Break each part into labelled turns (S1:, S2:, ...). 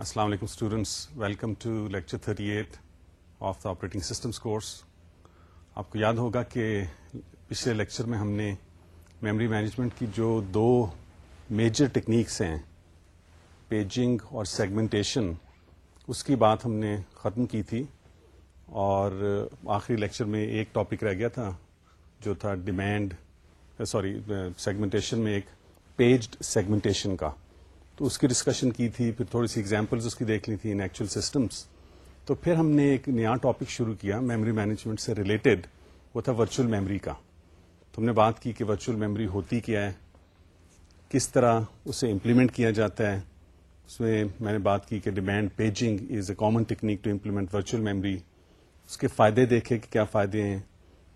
S1: السلام علیکم students welcome to lecture 38 of the operating systems course آپ کو یاد ہوگا کہ پچھلے لیکچر میں ہم نے میموری مینجمنٹ کی جو دو میجر ٹیکنیکس ہیں پیجنگ اور سیگمنٹیشن اس کی بات ہم نے ختم کی تھی اور آخری لیکچر میں ایک ٹاپک رہ گیا تھا جو تھا ڈیمانڈ سوری سیگمنٹیشن میں ایک پیجڈ سیگمنٹیشن کا تو اس کی ڈسکشن کی تھی، پھر تھوڑی سی ایگزامپلز اس کی دیکھ لی تھی ان ایکچوئل سسٹمس تو پھر ہم نے ایک نیا ٹاپک شروع کیا میموری مینجمنٹ سے ریلیٹڈ وہ تھا ورچوئل میموری کا۔ تو ہم نے بات کی کہ ورچوئل میموری ہوتی کیا ہے، کس طرح اسے امپلیمنٹ کیا جاتا ہے۔ اس میں میں نے بات کی کہ demand paging is a common technique to implement virtual memory اس کے فائدے دیکھے کہ کیا فائدے ہیں۔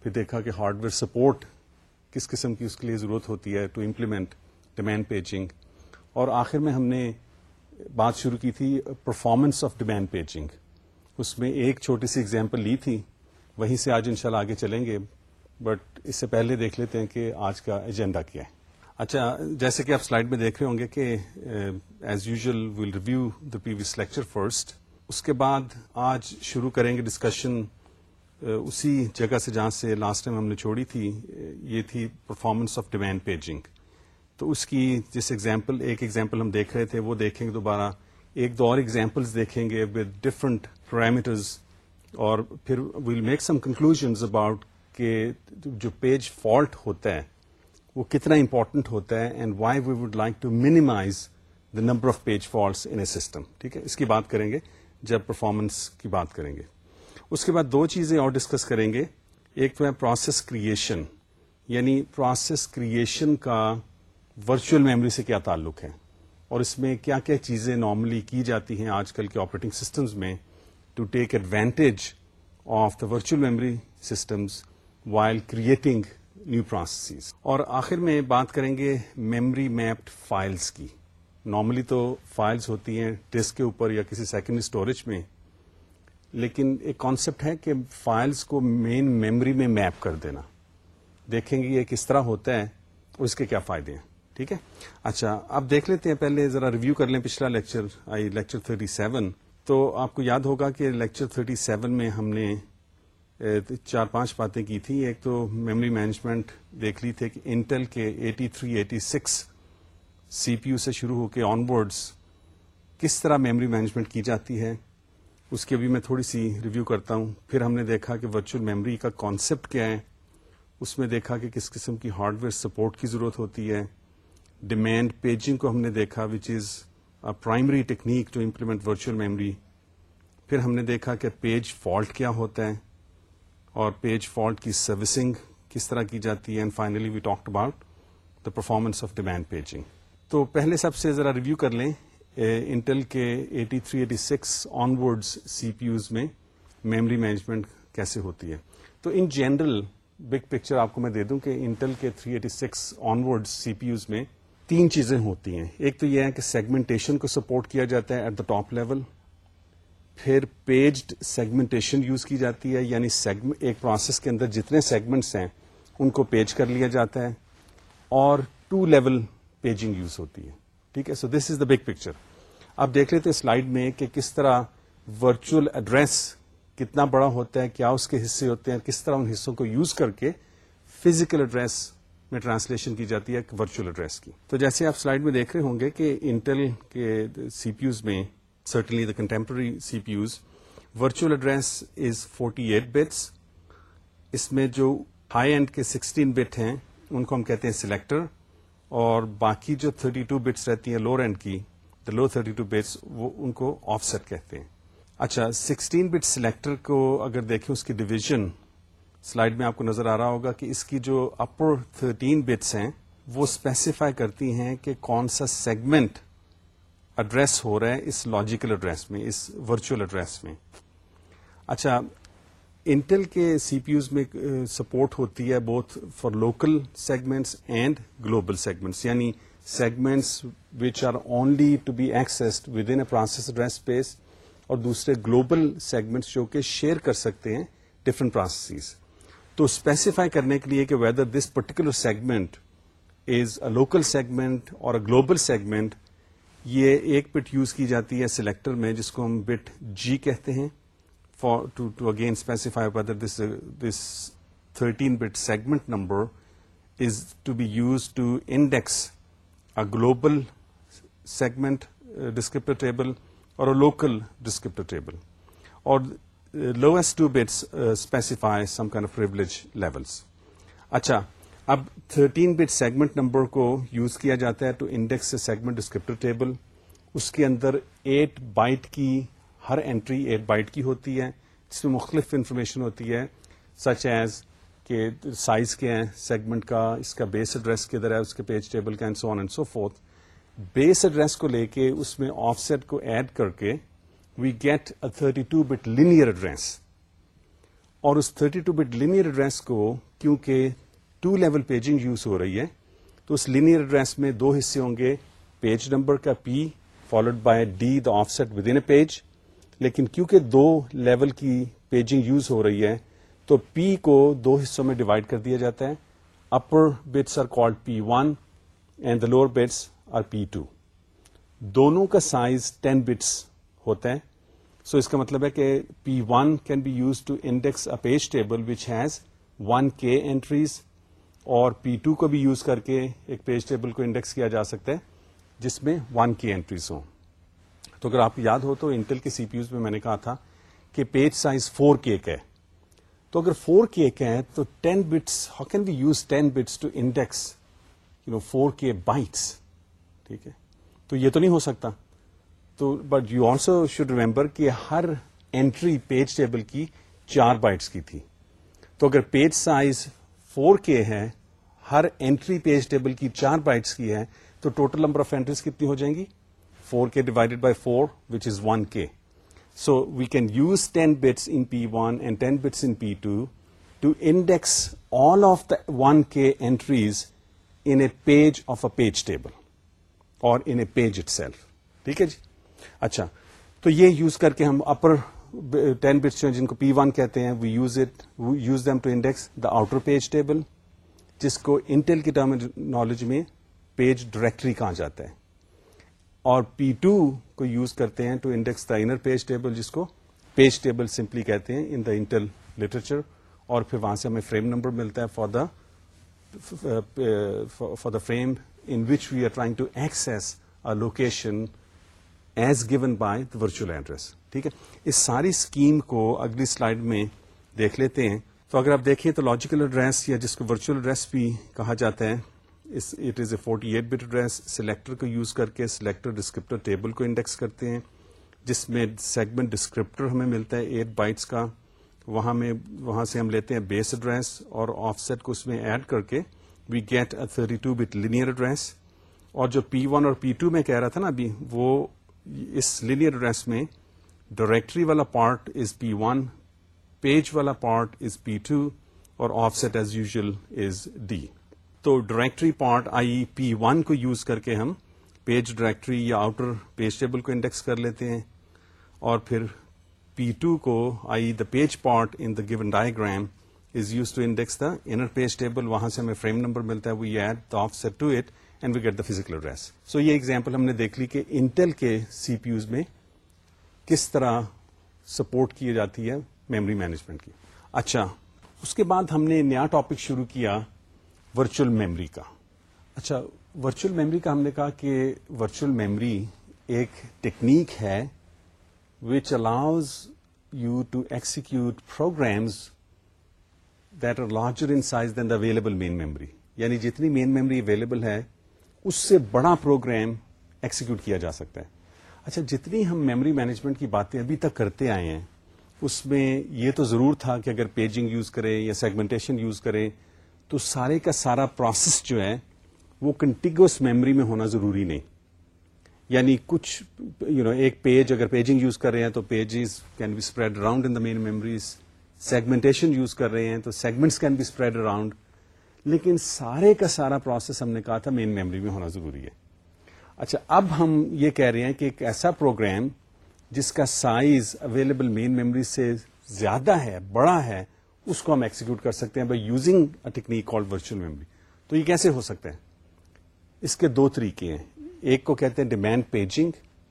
S1: پھر دیکھا کہ ہارڈ ویئر سپورٹ کس قسم کی اس کے لیے ضرورت ہوتی ہے ٹو امپلیمنٹ ڈیمانڈ پیجنگ اور آخر میں ہم نے بات شروع کی تھی پرفارمنس آف ڈیمانڈ پیجنگ اس میں ایک چھوٹی سی اگزامپل لی تھی، وہیں سے آج انشاءاللہ آگے چلیں گے بٹ اس سے پہلے دیکھ لیتے ہیں کہ آج کا ایجنڈا کیا ہے۔ اچھا جیسے کہ آپ سلائڈ میں دیکھ رہے ہوں گے کہ as usual will review the previous lecture first اس کے بعد آج شروع کریں گے ڈسکشن uh, اسی جگہ سے جہاں سے لاسٹ ٹائم ہم نے چھوڑی تھی، یہ تھی پرفارمنس آف ڈیمانڈ پیجنگ تو اس کی جس ایگزامپل ایک ایگزامپل ہم دیکھ رہے تھے، وہ دیکھیں گے دوبارہ۔ ایک دو اور ایگزامپلس دیکھیں گے ود ڈفرنٹ پیرامیٹرز اور پھر we'll make some conclusion about کہ جو پیج فالٹ ہوتا ہے، وہ کتنا امپورٹنٹ ہوتا ہے and why we would like to minimize the number of page faults in a system ٹھیک ہے؟ اس کی بات کریں گے، جب پرفارمنس کی بات کریں گے۔ اس کے بعد دو چیزیں اور ڈسکس کریں گے۔ ایک تو ہے پروسیس کریشن یعنی پروسیس کریشن کا ورچوئل میموری سے کیا تعلق ہے اور اس میں کیا کیا چیزیں نارملی کی جاتی ہیں آج کل کے آپریٹنگ سسٹمز میں to take advantage of the virtual memory systems while creating new process اور آخر میں بات کریں گے میموری میپڈ فائلس کی۔ نارملی تو فائلس ہوتی ہیں ڈسک کے اوپر یا کسی سیکنڈری اسٹوریج میں، لیکن ایک کانسیپٹ ہے کہ فائلس کو مین میموری میں میپ کر دینا۔ دیکھیں گے یہ کس طرح ہوتا ہے اور اس کے کیا فائدے ہیں۔ ٹھیک ہے؟ اچھا اب دیکھ لیتے ہیں، پہلے ذرا ریویو کر لیں پچھلا lecture I lecture thirty seven تو آپ کو یاد ہوگا کہ لیکچر تھرٹی سیون میں ہم نے چار پانچ باتیں کی تھی ایک تو میموری مینجمنٹ دیکھ لی تھی کہ انٹل کے eighty three eighty six C P U سے شروع ہو کے آن بورڈس کس طرح میموری مینجمنٹ کی جاتی ہے، اس کی ابھی میں تھوڑی سی ریویو کرتا ہوں۔ پھر ہم نے دیکھا کہ ورچوئل میموری کا کانسیپٹ کیا ہے۔ اس میں دیکھا کہ کس قسم کی ہارڈ ویئر سپورٹ کی ضرورت ہوتی ہے۔ ڈیمینڈ پیجنگ کو ہم نے دیکھا which is primary technique to implement virtual memory پھر ہم نے دیکھا کہ پیج فالٹ کیا ہوتا ہے اور پیج فالٹ کی سروسنگ کس طرح کی جاتی ہے. And finally we talk about the performance of demand paging تو پہلے سب سے ذرا ریویو کر لیں. انٹل کے eighty three eighty six onward C P Us میں میموری مینجمنٹ کیسے ہوتی ہے. تو ان جنرل بگ پکچر آپ کو میں دے دوں کہ انٹل کے three eighty six onward C P Us میں تین چیزیں ہوتی ہیں۔ ایک تو یہ ہے کہ سیگمنٹیشن کو سپورٹ کیا جاتا ہے ایٹ دا ٹاپ لیول پھر پیجڈ سیگمنٹیشن یوز کی جاتی ہے یعنی ایک پروسیس کے اندر جتنے سیگمنٹس ہیں، ان کو پیج کر لیا جاتا ہے۔ اور ٹو لیول پیجنگ یوز ہوتی ہے۔ ٹھیک ہے؟ So this is the big picture اب دیکھ لیتے ہیں سلائڈ میں کہ کس طرح ورچوئل ایڈریس کتنا بڑا ہوتا ہے، کیا اس کے حصے ہوتے ہیں، کس طرح ان حصوں کو یوز کر کے فزیکل ایڈریس میں ٹرانسلیشن کی جاتی ہے ورچوئل ایڈریس کی۔ تو جیسے آپ سلائڈ میں دیکھ رہے ہوں گے کہ انٹل کے سی پی یوز میں certainly the contemporary C P Us virtual address is forty eight bits اس میں جو ہائی اینڈ کے سکسٹین بٹ ہیں، ان کو ہم کہتے ہیں سلیکٹر اور باقی جو تھرٹی ٹو بٹس رہتی ہیں لوور اینڈ کی the low thirty two bits وہ ان کو آف سیٹ کہتے ہیں۔ اچھا سکسٹین بٹ سلیکٹر کو اگر دیکھیں، اس کی ڈویژن سلائڈ میں آپ کو نظر آ رہا ہوگا کہ اس کی جو اپر تھرٹین بٹس ہیں، وہ اسپیسیفائی کرتی ہیں کہ کون سا سیگمنٹ ایڈریس ہو رہا ہے اس لاجیکل ایڈریس میں، اس ورچوئل ایڈریس میں۔ اچھا انٹل کے سی پی یوز میں سپورٹ ہوتی ہے both for local segments and global segments یعنی segments which are only to be accessed within a process address space اور دوسرے گلوبل سیگمنٹس جو کہ شیئر کر سکتے ہیں ڈفرنٹ پروسیسز تو اسپیسیفائی کرنے کے لیے کہ whether this particular segment is a local segment اور اے گلوبل سیگمنٹ یہ ایک بٹ یوز کی جاتی ہے سلیکٹر میں جس کو ہم بٹ جی کہتے ہیں for to to again specify whether this this thirteen bit segment number is to be used to index a global segment descriptor table اور لوکل ڈسکرپٹر ٹیبل اور lowest two bits specify some kind of privilege levels اچھا اب 13 bit segment number کو use کیا جاتا ہے to index segment descriptor table اس کے اندر 8 بائٹ کی ہر انٹری 8 بائٹ کی ہوتی ہے جس میں مختلف انفارمیشن ہوتی ہے سچ ایز کہ سائز کے ہیں سیگمنٹ کا اس کا بیس ایڈریس کدھر ہے اس کے پیج ٹیبل کا and so on and so forth base address کو لے کے اس میں آف سیٹ کو ایڈ کر کے we get a thirty two bit linear address اور اس thirty two bit linear address کو کیونکہ ٹو لیول پیجنگ یوز ہو رہی ہے، تو اس لینئر ایڈریس میں دو حصے ہوں گے پیج نمبر کا P followed by D the offset within a page لیکن کیونکہ دو لیول کی پیجنگ یوز ہو رہی ہے، تو پی کو دو حصوں میں ڈیوائڈ کر دیا جاتا ہے۔ Upper bits are called P one and the lower bits are P two دونوں کا سائز ٹین بٹس ہوتا ہے سو so اس کا مطلب ہے کہ P one can be used to index a page table which has one K entries اور پی ٹو کو بھی یوز کر کے ایک پیج ٹیبل کو انڈیکس کیا جا سکتا ہے جس میں ون کی اینٹریز ہوں۔ تو اگر آپ یاد ہو تو انٹل کے سی پی یوز میں میں نے کہا تھا کہ پیج سائز فور کے ہے۔ تو اگر فور کے ہے تو ten bits how can be used ten bits to index you know four K bytes ٹھیک ہے۔ تو یہ تو نہیں ہو سکتا۔ تو but you also should remember کہ ہر اینٹری پیج ٹیبل کی چار بائٹس کی تھی۔ تو اگر پیج سائز فور کے ہے ہر اینٹری پیج ٹیبل کی چار بائٹس کی ہے تو ٹوٹل نمبر آف اینٹریز کتنی ہو جائیں گی؟ Four K divided by four which is one K so we can use ten bits in P one and ten bits in P two to index all of the one K entries in a page of a page table اور in a page itself ٹھیک ہے جی؟ اچھا تو یہ use کر کے ہم اپر ٹین بٹس جن کو پی ون کہتے ہیں we use it use them to index the outer page table جس کو انٹل کی ٹرمنالوجی میں پیج ڈائریکٹری کہا جاتا ہے۔ اور پی ٹو کو یوز کرتے ہیں to index the inner page table جس کو پیج ٹیبل سمپلی کہتے ہیں ان دا انٹل لٹریچر اور پھر وہاں سے ہمیں فریم نمبر ملتا ہے for the for the frame in which we are trying to access location as given by the virtual address ٹھیک ہے؟ اس ساری اسکیم کو اگلی سلائڈ میں دیکھ لیتے ہیں۔ تو اگر آپ دیکھیں تو لاجیکل ایڈریس یا جس کو ورچوئل ایڈریس بھی کہا جاتا ہے it is a forty eight bit address selector کو یوز کر کے سلیکٹر ڈسکرپٹر ٹیبل کو انڈیکس کرتے ہیں، جس میں سیگمنٹ ڈسکرپٹر ہمیں ملتا ہے ایٹ بائٹس کا۔ وہاں میں وہاں سے ہم لیتے ہیں بیس ایڈریس اور آف سیٹ کو اس میں ایڈ کر کے we get a thirty two bit linear address اور جو پی ون اور پی ٹو میں کہہ رہا تھا نا ابھی، وہ اس لینئر ایڈریس میں ڈائریکٹری والا part is P one page والا پارٹ از پی ٹو اور offset as usual is D تو directory part I P one کو یوز کر کے ہم پیج ڈائریکٹری یا آؤٹر پیج ٹیبل کو انڈیکس کر لیتے ہیں اور پھر پی ٹو کو I the page part in the given diagram is used to index the inner page table وہاں سے ہمیں فریم نمبر ملتا ہے we add the offset to it and we get the physical address so یہ example ہم نے دیکھ لی کہ انٹل کے سی پی یوز میں کس طرح سپورٹ کی جاتی ہے میموری مینجمنٹ کی۔ اچھا اس کے بعد ہم نے نیا ٹاپک شروع کیا ورچوئل میموری کا۔ اچھا ورچوئل میموری کا ہم نے کہا کہ ورچوئل میموری ایک ٹیکنیک ہے which allows you to execute programs that are larger in size than the available main memory یعنی جتنی مین میموری اویلیبل ہے اس سے بڑا پروگرام ایکسیکیوٹ کیا جا سکتا ہے۔ اچھا جتنی ہم میموری مینجمنٹ کی باتیں ابھی تک کرتے آئے ہیں اس میں یہ تو ضرور تھا کہ اگر پیجنگ یوز کریں یا سیگمنٹیشن یوز کریں تو سارے کا سارا پروسیس جو ہے وہ کنٹینگوس میموری میں ہونا ضروری نہیں۔ یعنی کچھ یو you نو know, ایک پیج اگر پیجنگ یوز کر رہے ہیں تو pages can be spread around in the main memories segmentation use کر رہے ہیں تو segments can be spread around لیکن سارے کا سارا پروسیس ہم نے کہا تھا مین میموری میں ہونا ضروری ہے۔ اچھا اب ہم یہ کہہ رہے ہیں کہ ایک ایسا پروگرام جس کا سائز اویلیبل مین میموری سے زیادہ ہے، بڑا ہے، اس کو ہم ایکسیکیوٹ کر سکتے ہیں by using a technique call virtual memory تو یہ کیسے ہو سکتا ہے؟ اس کے دو طریقے ہیں۔ ایک کو کہتے ہیں ڈیمانڈ پیجنگ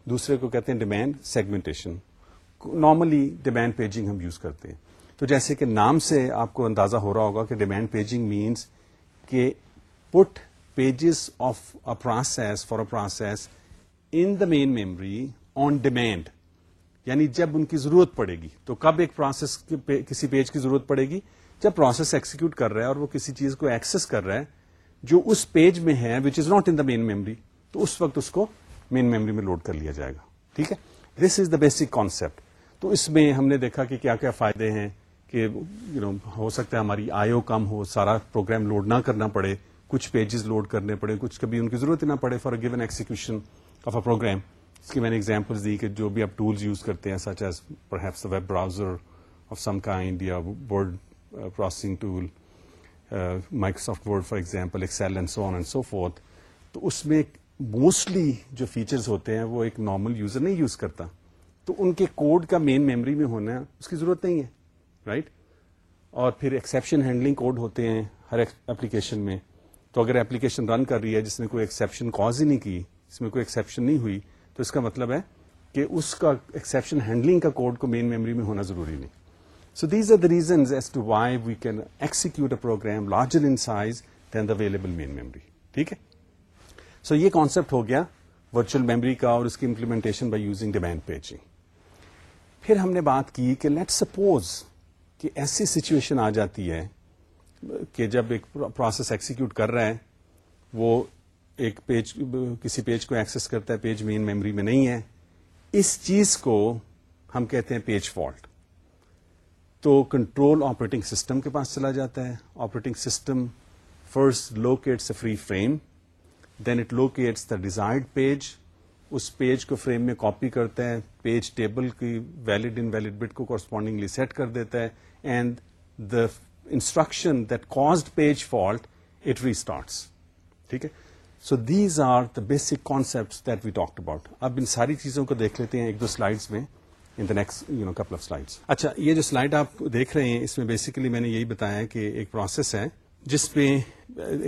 S1: دوسرے کو کہتے ہیں demand segmentation normally demand paging ہم یوز کرتے ہیں۔ تو جیسے کہ نام سے آپ کو اندازہ ہو رہا ہوگا کہ ڈیمانڈ پیجنگ مینس کہ put pages of a process for a process in the main memory on demand یعنی جب ان کی ضرورت پڑے گی، تو کب ایک پروسیس کسی پیج کی ضرورت پڑے گی؟ جب پروسیس ایکسیکیوٹ کر رہا ہے اور وہ کسی چیز کو ایکسس کر رہا ہے جو اس پیج میں ہے which is not in the main memory تو اس وقت اس کو مین میموری میں لوڈ کر لیا جائے گا۔ ٹھیک ہے؟ This is the basic concept تو اس میں ہم نے دیکھا کہ کیا کیا فائدے ہیں۔ کہ یو نو ہو سکتا ہے ہماری آئیو کم ہو، سارا پروگرام لوڈ نہ کرنا پڑے، کچھ پیجز لوڈ کرنے پڑے، کچھ کبھی ان کی ضرورت ہی نہ پڑے for given execution of a program اس کی میں نے ایگزامپل دی کہ جو بھی آپ ٹولس یوز کرتے ہیں such as perhaps web browser of some kind یا word processing tool Microsoft Word for example Excel and so on and so forth تو اس میں موسٹلی جو فیچرز ہوتے ہیں، وہ ایک نارمل یوزر نہیں یوز کرتا۔ تو ان کے کوڈ کا مین میموری میں ہونا، اس کی ضرورت نہیں ہے۔ رائٹ اور پھر ایکسیپشن ہینڈلنگ کوڈ ہوتے ہیں ہر ایپلیکیشن میں۔ تو اگر ایپلیکیشن رن کر رہی ہے جس نے کوئی ایکسیپشن کاز ہی نہیں کی اس میں کوئی ایکسیپشن نہیں ہوئی، تو اس کا مطلب ہے کہ اس کا ایکسیپشن ہینڈلنگ کا کوڈ کو مین میموری میں ہونا ضروری نہیں۔ So these are the reasons as to why we can execute a program larger in size than the available main memory ٹھیک ہے؟ سو یہ کانسپٹ ہو گیا ورچوئل میموری کا اور اس کی implementation by using demand paging پھر ہم نے بات کی کہ لیٹ سپوز کہ ایسی سچویشن آ جاتی ہے کہ جب ایک پروسیس ایکسیکیوٹ کر رہا ہے وہ ایک پیج کسی پیج کو ایکسس کرتا ہے پیج مین میموری میں نہیں ہے، اس چیز کو ہم کہتے ہیں پیج فالٹ تو کنٹرول آپریٹنگ سسٹم کے پاس چلا جاتا ہے۔ Operating system first locates a free frame then it locates the desired page us page کو فریم میں کاپی کرتا ہے پیج ٹیبل کی ویلڈ ان ویلڈ بٹ کو کورسپونڈنگلی سیٹ کر دیتا ہے and the instruction that caused page fault it restarts ٹھیک ہے؟ So these are the basic concept that we talk about اب ان ساری چیزوں کو دیکھ لیتے ہیں ایک دو سلائڈس میں in the next you know couple of slides اچھا یہ جو سلائڈ آپ دیکھ رہے ہیں، اس میں بیسیکلی میں نے یہی بتایا کہ ایک پروسیس ہے، جس پہ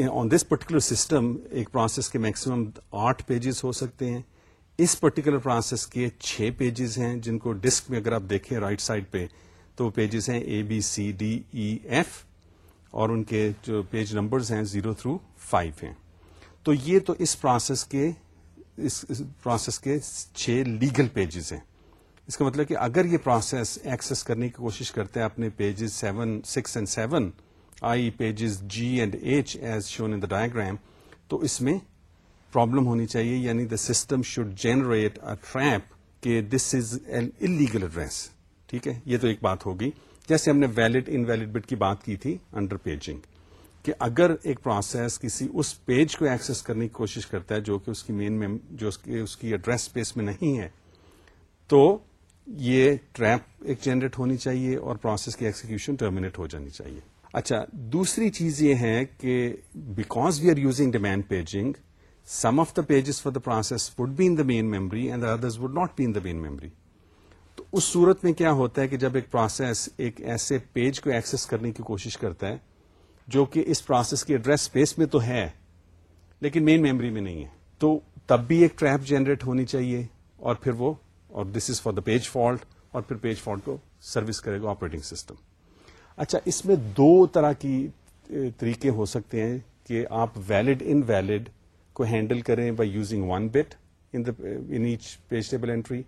S1: آن دس پرٹیکولر سسٹم ایک پروسیس کے میکسیمم آٹھ پیجز ہو سکتے ہیں۔ اس پرٹیکولر پروسیس کے چھ پیجز ہیں جن کو ڈسک میں اگر آپ دیکھیں رائٹ سائڈ پہ، تو وہ پیجز ہیں A B C D E F اور ان کے جو پیج نمبرز ہیں زیرو تھرو فائیو ہیں۔ تو یہ تو اس پروسیس کے، اس پروسیس کے چھ لیگل پیجز ہیں۔ اس کا مطلب کہ اگر یہ پروسیس ایکسس کرنے کی کوشش کرتے ہیں، اپنے pages seven six and seven I pages G and H as shown in the diagram تو اس میں پرابلم ہونی چاہیے یعنی the system should generate a trap کہ this is an illegal address ٹھیک ہے؟ یہ تو ایک بات ہوگی۔ جیسے ہم نے ویلڈ ان ویلڈ بٹ کی بات کی تھی انڈر پیجنگ کہ اگر ایک پروسیس کسی اس پیج کو ایکسس کرنے کی کوشش کرتا ہے جو کہ اس کی مین میں جو اس کی ایڈریس اسپیس میں نہیں ہے، تو یہ ٹریپ ایک جنریٹ ہونی چاہیے اور پروسیس کی ایکسیکیوشن ٹرمینیٹ ہو جانی چاہیے۔ اچھا دوسری چیز یہ ہے کہ because we are using demand paging some of the pages for the process would be in the main memory and others would not be in the main memory تو اس صورت میں کیا ہوتا ہے کہ جب ایک پروسیس ایک ایسے پیج کو ایکسس کرنے کی کوشش کرتا ہے، جو کہ اس پروسیس کی ایڈریس اسپیس میں تو ہے، لیکن مین میموری میں نہیں ہے۔ تو تب بھی ایک ٹریپ جنریٹ ہونی چاہیے اور پھر وہ، اور this is for the page fault اور پھر پیج فالٹ کو سروس کرے گا آپریٹنگ سسٹم اچھا اس میں دو طرح کی طریقے ہو سکتے ہیں کہ آپ ویلڈ ان ویلڈ کو ہینڈل کریں by using one bit in each page table entry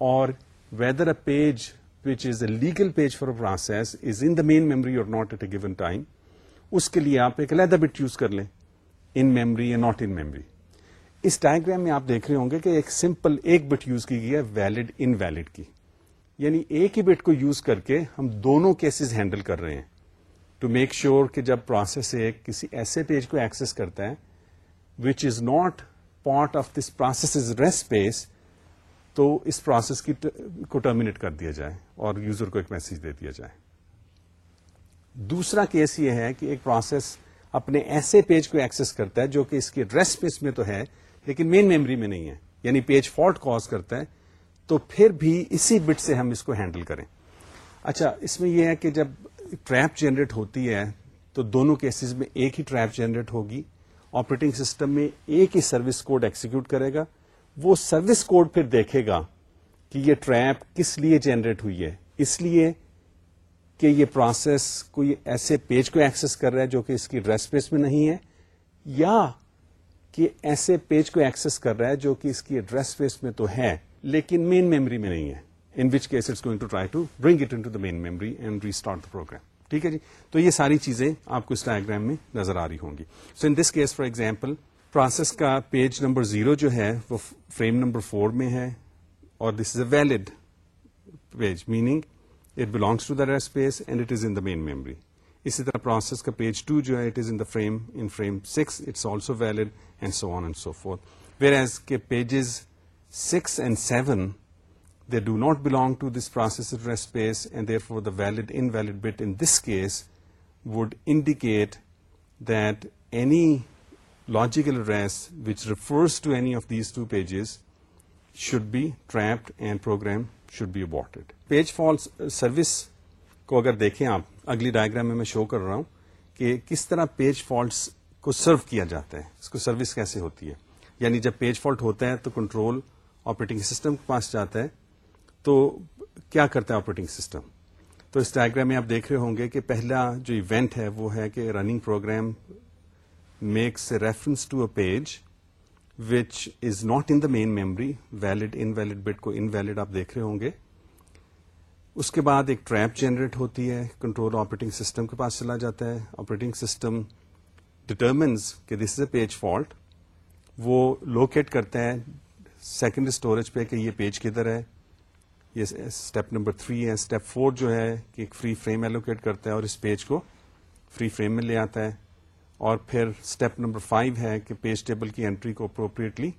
S1: اور whether a page which is a legal page for process is in the main memory اور not at a given time اس کے لیے آپ ایک علیحدہ bit use کر لیں. In memory یا ناٹ ان میموری اس ڈائگرام میں آپ دیکھ رہے ہوں گے کہ ایک سمپل ایک بٹ یوز کی گئی ہے ویلڈ ان ویلڈ کی. یعنی ایک ہی بٹ کو یوز کر کے ہم دونوں کیسز ہینڈل کر رہے ہیں. ٹو میک شیور کہ جب پروسیس ایک کسی ایسے پیج کو ایکسس کرتا ہے which is not part of this process is address space تو اس پروسیس کی کو ٹرمینیٹ کر دیا جائے اور یوزر کو ایک میسج دے دیا جائے۔ دوسرا کیس یہ ہے کہ ایک پروسیس اپنے ایسے پیج کو ایکسس کرتا ہے جو کہ اس کی ایڈریس پیس میں تو ہے، لیکن مین میموری میں نہیں ہے یعنی پیج فالٹ کاز کرتا ہے، تو پھر بھی اسی بٹ سے ہم اس کو ہینڈل کریں۔ اچھا اس میں یہ ہے کہ جب ٹریپ جنریٹ ہوتی ہے، تو دونوں کیسز میں ایک ہی ٹریپ جنریٹ ہوگی۔ آپریٹنگ سسٹم میں ایک ہی سروس کوڈ ایکسیکیوٹ کرے گا۔ وہ سروس کوڈ پھر دیکھے گا کہ یہ ٹریپ کس لیے جنریٹ ہوئی ہے۔ اس لیے کہ یہ پروسیس کوئی ایسے پیج کو ایکسس کر رہا ہے جو کہ اس کی ڈریس اسپیس میں نہیں ہے، یا کہ ایسے پیج کو ایکسس کر رہا ہے جو کہ اس کی ایڈریس اسپیس میں تو ہے، لیکن مین میموری میں نہیں ہے۔ In which case it's going to try to bring it in main memory and restart the program ٹھیک ہے جی؟ تو یہ ساری چیزیں آپ کو اس ڈائگرام میں نظر آ رہی ہوں گی. So in this case for example process کا پیج نمبر زیرو جو ہے، وہ فریم نمبر فور میں ہے، اور this is a valid page meaning it belongs to the rest space and it is in the main memory اسی طرح process کا پیج ٹو جو ہے it is in the frame in frame six it's also valid and so on and so forth whereas کے pages six and seven they do not belong to this process rest space and therefore the valid invalid bit in this case would indicate that any logical address which refers to any of these two pages should be trapped and program should be aborted page faults service کو اگر دیکھیں آپ، اگلی diagram میں میں شو کر رہا ہوں کہ کس طرح پیج فالٹس کو سرو کیا جاتا ہے، اس کو سروس کیسے ہوتی ہے؟ یعنی جب پیج فالٹ ہوتا ہے تو کنٹرول آپریٹنگ سسٹم کے پاس جاتا ہے تو کیا کرتا ہے آپریٹنگ سسٹم تو اس ڈائگرام میں آپ دیکھ رہے ہوں گے کہ پہلا جو ایونٹ ہے وہ ہے کہ running program makes a reference to a page which is not in the main memory valid invalid bit کو ان ویلڈ آپ دیکھ رہے ہوں گے. اس کے بعد ایک ٹریپ جنریٹ ہوتی ہے کنٹرول آپریٹنگ سسٹم کے پاس چلا جاتا ہے. آپریٹنگ سسٹم ڈٹرمنز کہ this is a page fault وہ لوکیٹ کرتا ہے سیکنڈ اسٹوریج پہ کہ یہ پیج کدھر ہے. یہ اسٹیپ نمبر تھری ہے۔ اسٹیپ فور جو ہے کہ ایک فری فریم ایلوکیٹ کرتا ہے اور اس پیج کو فری فریم میں لے آتا ہے۔ اور پھر اسٹیپ نمبر فائیو ہے کہ پیج ٹیبل کی انٹری کو اپروپریٹلی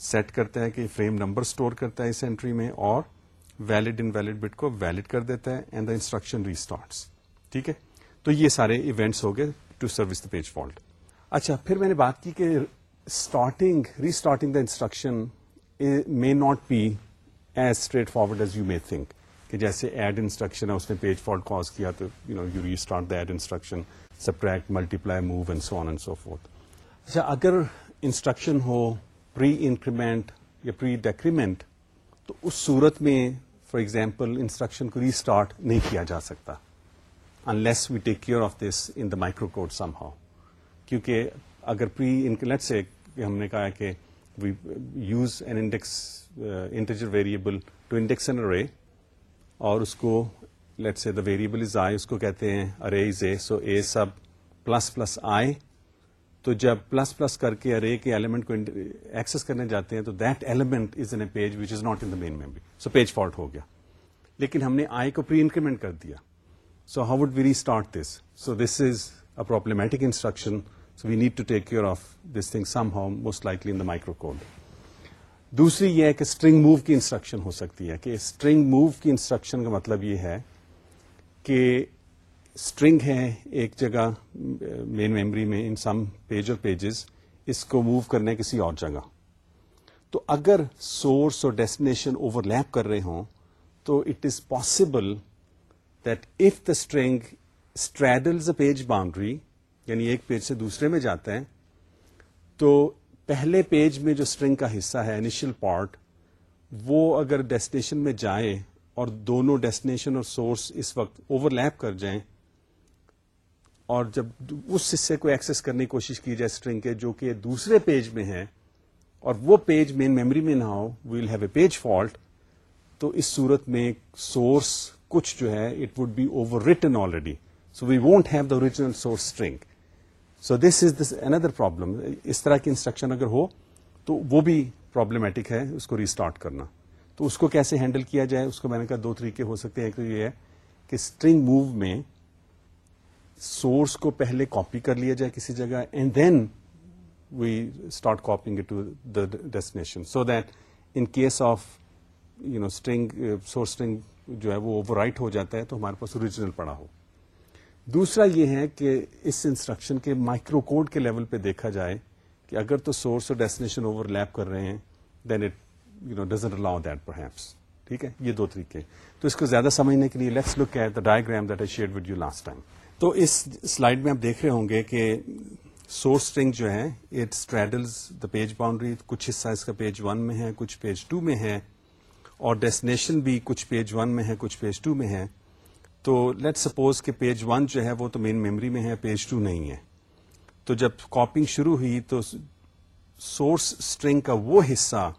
S1: سیٹ کرتا ہے کہ فریم نمبر اسٹور کرتا ہے اس انٹری میں اور ویلڈ ان ویلڈ بٹ کو ویلڈ کر دیتا ہے اینڈ دا انسٹرکشن ریسٹارٹس ٹھیک ہے؟ تو یہ سارے ایونٹس ہو گئے to service the page fault اچھا پھر میں نے بات کی کہ starting restarting the instruction may not be as straightforward as you may think کہ جیسے ایڈ انسٹرکشن ہے، اس نے پیج فالٹ کاز کیا تو you know you restart the add instruction subtract multiply move and so on and so forth اچھا اگر instruction ہو پری انکریمنٹ یا پری ڈیکریمنٹ تو اس صورت میں فار ایگزامپل انسٹرکشن کو ریسٹارٹ نہیں کیا جا سکتا unless we take care of this in the microcode somehow کیونکہ اگر پری انکلیٹ سے ہم نے کہا کہ we use an index integer variable to index an array اور اس کو لیٹ سے دا ویریبل از آئی اس کو کہتے ہیں array is a so a sub plus plus i تو جب پلس پلس کر کے ارے کے ایلیمنٹ کو ایکسس کرنے جاتے ہیں تو that element is in a page which is not in the main memory so page fault ہو گیا. لیکن ہم نے آئی کو پری انکریمنٹ کر دیا. So how would we restart this so this is a problematic instruction so we need to take care of this thing somehow most likely in the microcode دوسری یہ ہے کہ اسٹرنگ موو کی انسٹرکشن ہو سکتی ہے. کہ اسٹرنگ موو کی انسٹرکشن کا مطلب یہ ہے کہ اسٹرنگ ہے ایک جگہ مین میموری میں ان سم پیج اور پیجز اس کو موو کرنے کسی اور جگہ. تو اگر سورس اور ڈیسٹینیشن اوور لیپ کر رہے ہوں، تو it is possible that if the string straddles a page boundary یعنی ایک پیج سے دوسرے میں جاتا ہے تو پہلے پیج میں جو اسٹرنگ کا حصہ ہے انیشل پارٹ وہ اگر ڈیسٹینیشن میں جائے اور دونوں ڈیسٹینیشن اور سورس اس وقت اوور لیپ کر جائیں، اور جب اس حصے کو ایکسس کرنے کی کوشش کی جائے اسٹرنگ کے، جو کہ دوسرے پیج میں ہے اور وہ پیج مین میموری میں نہ ہو we'll have a page fault تو اس صورت میں سورس کچھ جو ہے it would be overwritten already so we won't have the original source string so this is this another problem اس طرح کی انسٹرکشن اگر ہو تو وہ بھی پرابلمٹک ہے، اس کو ریسٹارٹ کرنا۔ تو اس کو کیسے ہینڈل کیا جائے؟ اس کو میں نے کہا دو طریقے ہو سکتے ہیں۔ ایک تو یہ ہے کہ اسٹرنگ موو میں سورس کو پہلے کاپی کر لیا جائے کسی جگہ and then we start copying to the destination so that in case of you know string source string جو ہے وہ اوور رائٹ ہو جاتا ہے تو ہمارے پاس اوریجنل پڑا ہو۔ دوسرا یہ ہے کہ اس انسٹرکشن کے مائکرو کوڈ کے لیول پہ دیکھا جائے کہ اگر تو سورس اور ڈیسٹینیشن اوور لیپ کر رہے ہیں then it you know doesn't allow that perhaps ٹھیک ہے؟ یہ دو طریقے تو اس کو زیادہ سمجھنے کے لیے let's look at the diagram that I share with you last time تو اس سلائڈ میں آپ دیکھ رہے ہوں گے کہ سورس اسٹرنگ جو ہے it straddles the page boundary کچھ حصہ اس کا پیج ون میں ہے، کچھ پیج ٹو میں ہے، اور ڈیسٹینیشن بھی کچھ پیج ون میں ہے، کچھ پیج ٹو میں ہے۔ تو لیٹ سپوز کہ پیج ون جو ہے وہ تو مین میموری میں ہے پیج ٹو نہیں ہے۔ تو جب کاپنگ شروع ہوئی تو سورس اسٹرنگ کا وہ حصہ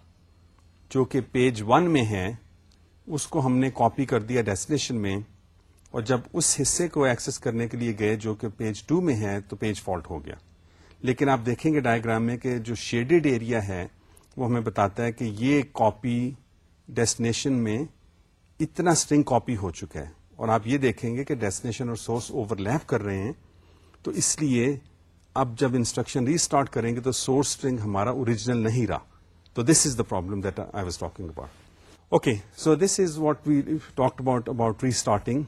S1: جو کہ پیج ون میں ہے، اس کو ہم نے کاپی کر دیا ڈیسٹینیشن میں اور جب اس حصے کو ایکسس کرنے کے لیے گئے جو کہ پیج ٹو میں ہے، تو پیج فالٹ ہو گیا۔ لیکن آپ دیکھیں گے ڈائگرام میں کہ جو شیڈیڈ ایریا ہے، وہ ہمیں بتاتا ہے کہ یہ کاپی ڈیسٹینیشن میں اتنا اسٹرنگ کاپی ہو چکا ہے۔ اور آپ یہ دیکھیں گے کہ ڈیسٹینیشن اور سورس اوور لیپ کر رہے ہیں، تو اس لیے اب جب انسٹرکشن ری اسٹارٹ کریں گے تو سورس اسٹرنگ ہمارا اوریجنل نہیں رہا۔ تو this is the problem that I was talking about okay so this is what we talk about about restarting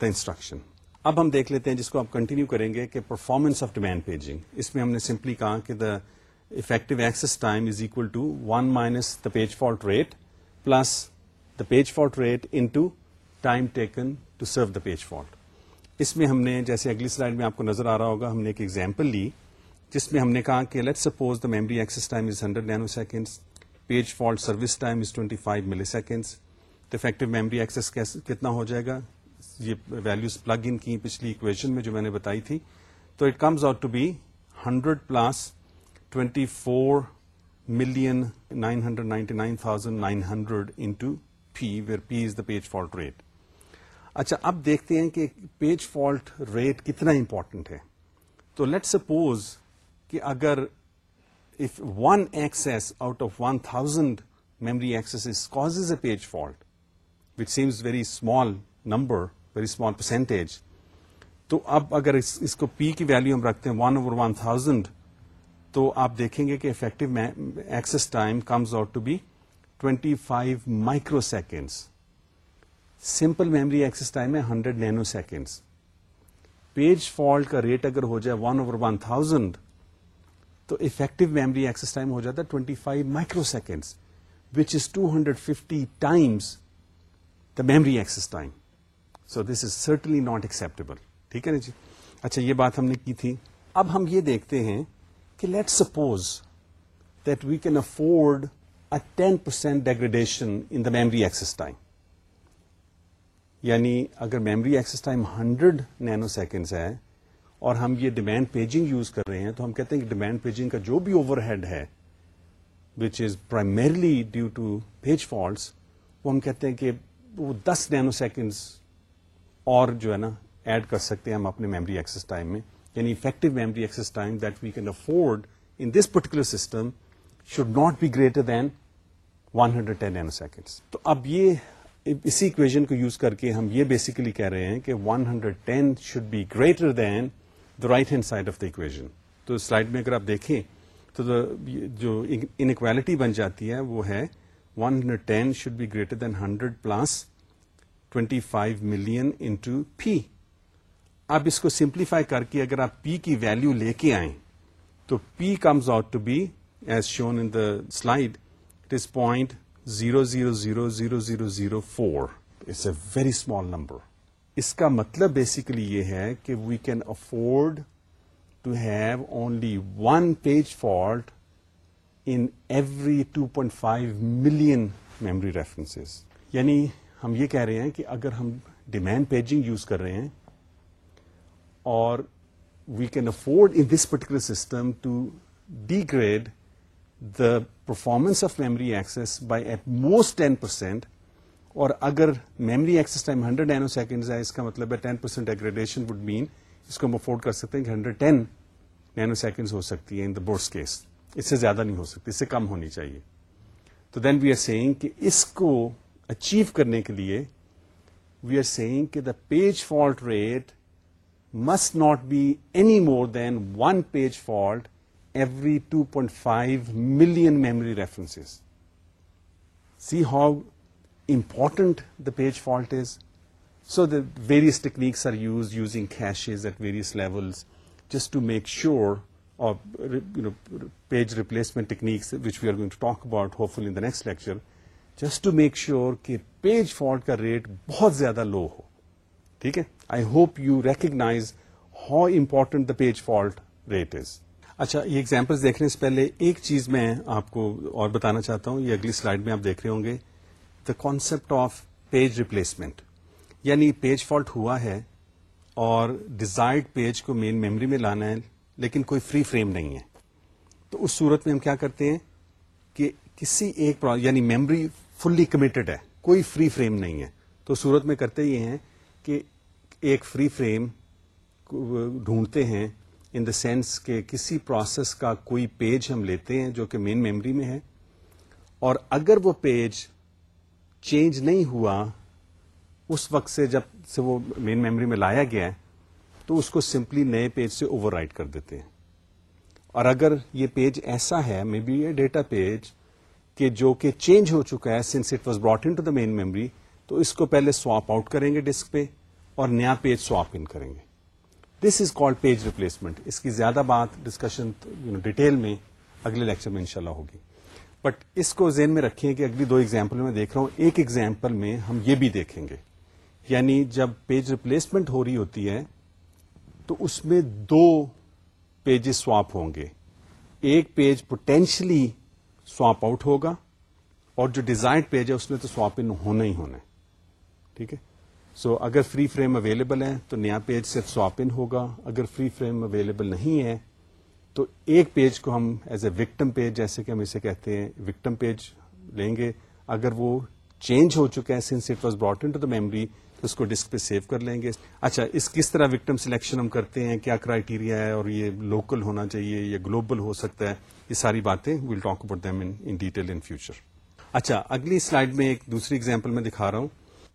S1: the instruction اب ہم دیکھ لیتے ہیں، جس کو آپ کنٹینیو کریں گے کہ پرفارمنس آف ڈیمینڈ پیجنگ اس میں ہم نے سمپلی کہا کہ the effective access time is equal to one minus the page fault rate plus the page fault rate into time taken to serve the page fault اس میں ہم نے جیسے اگلی سلائڈ میں آپ کو نظر آ رہا ہوگا، ہم نے ایک ایگزامپل لی، جس میں ہم نے کہا کہ let suppose the memory access time is hundred nanoseconds page fault service time is twenty five milliseconds effective memory access کتنا ہو جائے گا؟ یہ ویلوز پلگ ان کی پچھلی اکویشن میں جو میں نے بتائی تھی۔ تو it comes out to be hundred plus twenty four million nine hundred ninety nine thousand nine hundred into P where P is the page fault rate اچھا اب دیکھتے ہیں کہ پیج فالٹ ریٹ کتنا امپورٹنٹ ہے۔ تو لیٹ سپوز کہ اگر if one access out of one thousand memory access causes a page fault which seems very small number very small percentage تو اب اگر اس اس کو پی کی ویلو ہم رکھتے ہیں ون اوور ون تھاؤزینڈ تو آپ دیکھیں گے کہ effective access time comes out to be twenty five microseconds simple memory access time ہے hundred Nano seconds page fault کا ریٹ اگر ہو جائے ون اوور ون تھاؤزینڈ تو افیکٹو میموری ایکسس ٹائم ہو جاتا ہے twenty five microseconds which is two hundred fifty times the memory access time so this is certainly not acceptable ٹھیک ہے نا جی؟ اچھا یہ بات ہم نے کی تھی۔ اب ہم یہ دیکھتے ہیں کہ let suppose that we can afford a ten percent degradation in the memory access time یعنی اگر memory access time hundred nanoseconds ہے اور ہم یہ ڈیمانڈ پیجنگ یوز کر رہے ہیں تو ہم کہتے ہیں کہ ڈیمانڈ پیجنگ کا جو بھی اوور ہیڈ ہے which is primarily due to page faults وہ ہم کہتے ہیں کہ وہ دس نینو سیکنڈس اور جو ہے نا ایڈ کر سکتے ہیں ہم اپنے میمری ایکسس ٹائم میں. یعنی effective memory access time that we can afford in this particular system should not be greater than one hundred ten nanoseconds تو اب یہ اسی اکویژن کو یوز کر کے ہم یہ بیسیکلی کہہ رہے ہیں کہ 110 should be greater than the right hand side of the equation تو سلائڈ میں اگر آپ دیکھیں تو جو انکوالٹی بن جاتی ہے وہ ہے 110 should be greater than 100 plus 25 million into P اب اس کو سمپلیفائی کر کے اگر آپ پی کی ویلو لے کے آئیں تو P comes out to be as shown in the slide it is point zero zero zero zero zero zero four it's a very small number اس کا مطلب بیسیکلی یہ ہے کہ we can afford to have only one page fault in every two point five million memory reference یعنی ہم یہ کہہ رہے ہیں کہ اگر ہم ڈیمینڈ پیجنگ یوز کر رہے ہیں اور we can afford in this particular system to degrade the performance of memory access by at most ten percent اور اگر memory access time hundred nanosecond ہے، اس کا مطلب ہے ten percent degradation would mean اس کو ہم افورڈ کر سکتے ہیں کہ ہنڈریڈ ٹین نینو سیکنڈ ہو سکتی ہے ان دا بورس کیس اس سے زیادہ نہیں ہو سکتی، اس سے کم ہونی چاہیے۔ تو دین وی آر سیئنگ کہ اس کو اچیو کرنے کے لیے وی آر سیئنگ کہ the page fault rate must not be any more than one page fault every 2.5 million memory references. See how important the page fault is? So the various techniques are used using caches at various levels just to make sure, or page replacement techniques which we are going to talk about hopefully in the next lecture, just to make sure کہ page fault کا rate بہت زیادہ low ہو ٹھیک ہے I hope you recognise how important the page fault rate is اچھا یہ examples دیکھنے سے پہلے ایک چیز میں آپ کو اور بتانا چاہتا ہوں، یہ اگلی سلائڈ میں آپ دیکھ رہے ہوں گے the concept of page replacement یعنی پیج فالٹ ہوا ہے اور ڈیزائرڈ پیج کو مین میموری میں لانا ہے، لیکن کوئی فری فریم نہیں ہے۔ تو اس صورت میں ہم کیا کرتے ہیں کہ کسی ایک یعنی میموری فلی کمیٹڈ ہے، کوئی فری فریم نہیں ہے۔ تو صورت میں کرتے یہ ہیں کہ ایک فری فریم ڈھونڈتے ہیں ان دا سینس کہ کسی پروسیس کا کوئی پیج ہم لیتے ہیں جو کہ مین میموری میں ہے اور اگر وہ پیج چینج نہیں ہوا، اس وقت سے جب سے وہ مین میموری میں لایا گیا ہے، تو اس کو سمپلی نئے پیج سے اوور رائٹ کر دیتے ہیں۔ اور اگر یہ پیج ایسا ہے may be a data page کہ جو کہ چینج ہو چکا ہے since it was brought into the main memory تو اس کو پہلے سواپ آؤٹ کریں گے ڈسک پہ اور نیا پیج سواپ ان کریں گے۔ This is called page replacement اس کی زیادہ بات ڈسکشن ڈیٹیل میں اگلے لیکچر میں انشاءاللہ ہوگی بٹ اس کو ذہن میں رکھیں کہ اگلی دو ایگزامپل میں دیکھ رہا ہوں ایک ایگزامپل میں ہم یہ بھی دیکھیں گے یعنی جب پیج ریپلیسمنٹ ہو رہی ہوتی ہے تو اس میں دو پیجز سواپ ہوں گے ایک پیج پوٹینشلی سواپ آؤٹ ہوگا اور جو ڈیزائن پیج ہے اس میں تو سواپ ان ہونا ہی ہونا ہے ٹھیک ہے سو so, اگر فری فریم اویلیبل ہے تو نیا پیج صرف سواپ ان ہوگا. اگر فری فریم اویلیبل نہیں ہے تو ایک پیج کو ہم ایز اے وکٹم پیج جیسے کہ ہم اسے کہتے ہیں وکٹم پیج لیں گے. اگر وہ چینج ہو چکا ہے since it was brought into the memory اس کو ڈسک پہ سیو کر لیں گے. اچھا اس کس طرح وکٹم سلیکشن ہم کرتے ہیں؟ کیا کرائٹیریا ہے؟ اور یہ لوکل ہونا چاہیے یا گلوبل ہو سکتا ہے؟ یہ ساری باتیں we'll talk about them in detail in future اچھا اگلی سلائڈ میں ایک دوسری اگزامپل میں دکھا رہا ہوں.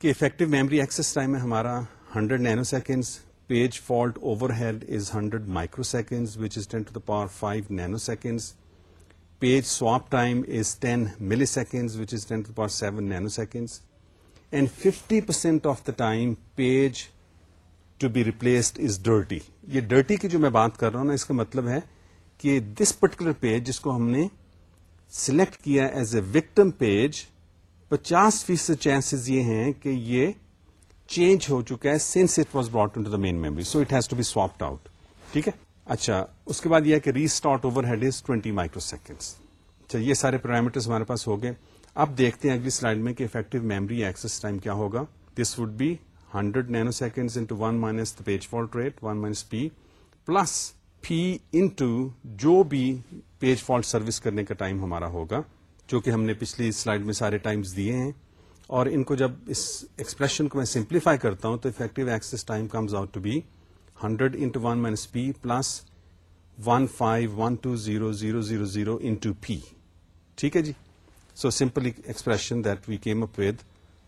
S1: کہ افیکٹو میموری ایکسس ٹائم ہے ہمارا hundred nanoseconds page fault overhead is hundred microsecond which is ten to the power five nanoseconds page swap time is ten millisecond which is ten to the power seven nanoseconds and fifty percent of the time page to be replaced is dirty یہ dirty کی جو میں بات کر رہا ہوں نا، اس کا مطلب ہے کہ دس پرٹیکولر پیج جس کو ہم نے سلیکٹ کیا ایز اے وکٹم پیج پچاس فیصد چانسز یہ ہیں کہ یہ چینج ہو چکا ہے since it was brought to the main memory so it has to be swapped out ٹھیک ہے؟ اچھا اس کے بعد یہ کہ restart overhead is twenty microsecond اچھا یہ سارے پیرامیٹر ہمارے پاس ہو گئے. اب دیکھتے ہیں اگلی سلائڈ میں کہ افیکٹو میموری ایکسس ٹائم کیا ہوگا. This would be hundred nanosecond into one minus the page fault rate one minus P plus P into جو بھی پیج فالٹ سروس کرنے کا ٹائم ہمارا ہوگا. جو کہ ہم نے پچھلی سلائڈ میں سارے ٹائمز دیے ہیں اور ان کو جب اس ایکسپریشن کو میں سمپلیفائی کرتا ہوں تو effective access time comes out to be hundred into one minus P plus one five one two zero zero zero zero into P ٹھیک ہے جی؟ So simple expression that we came up with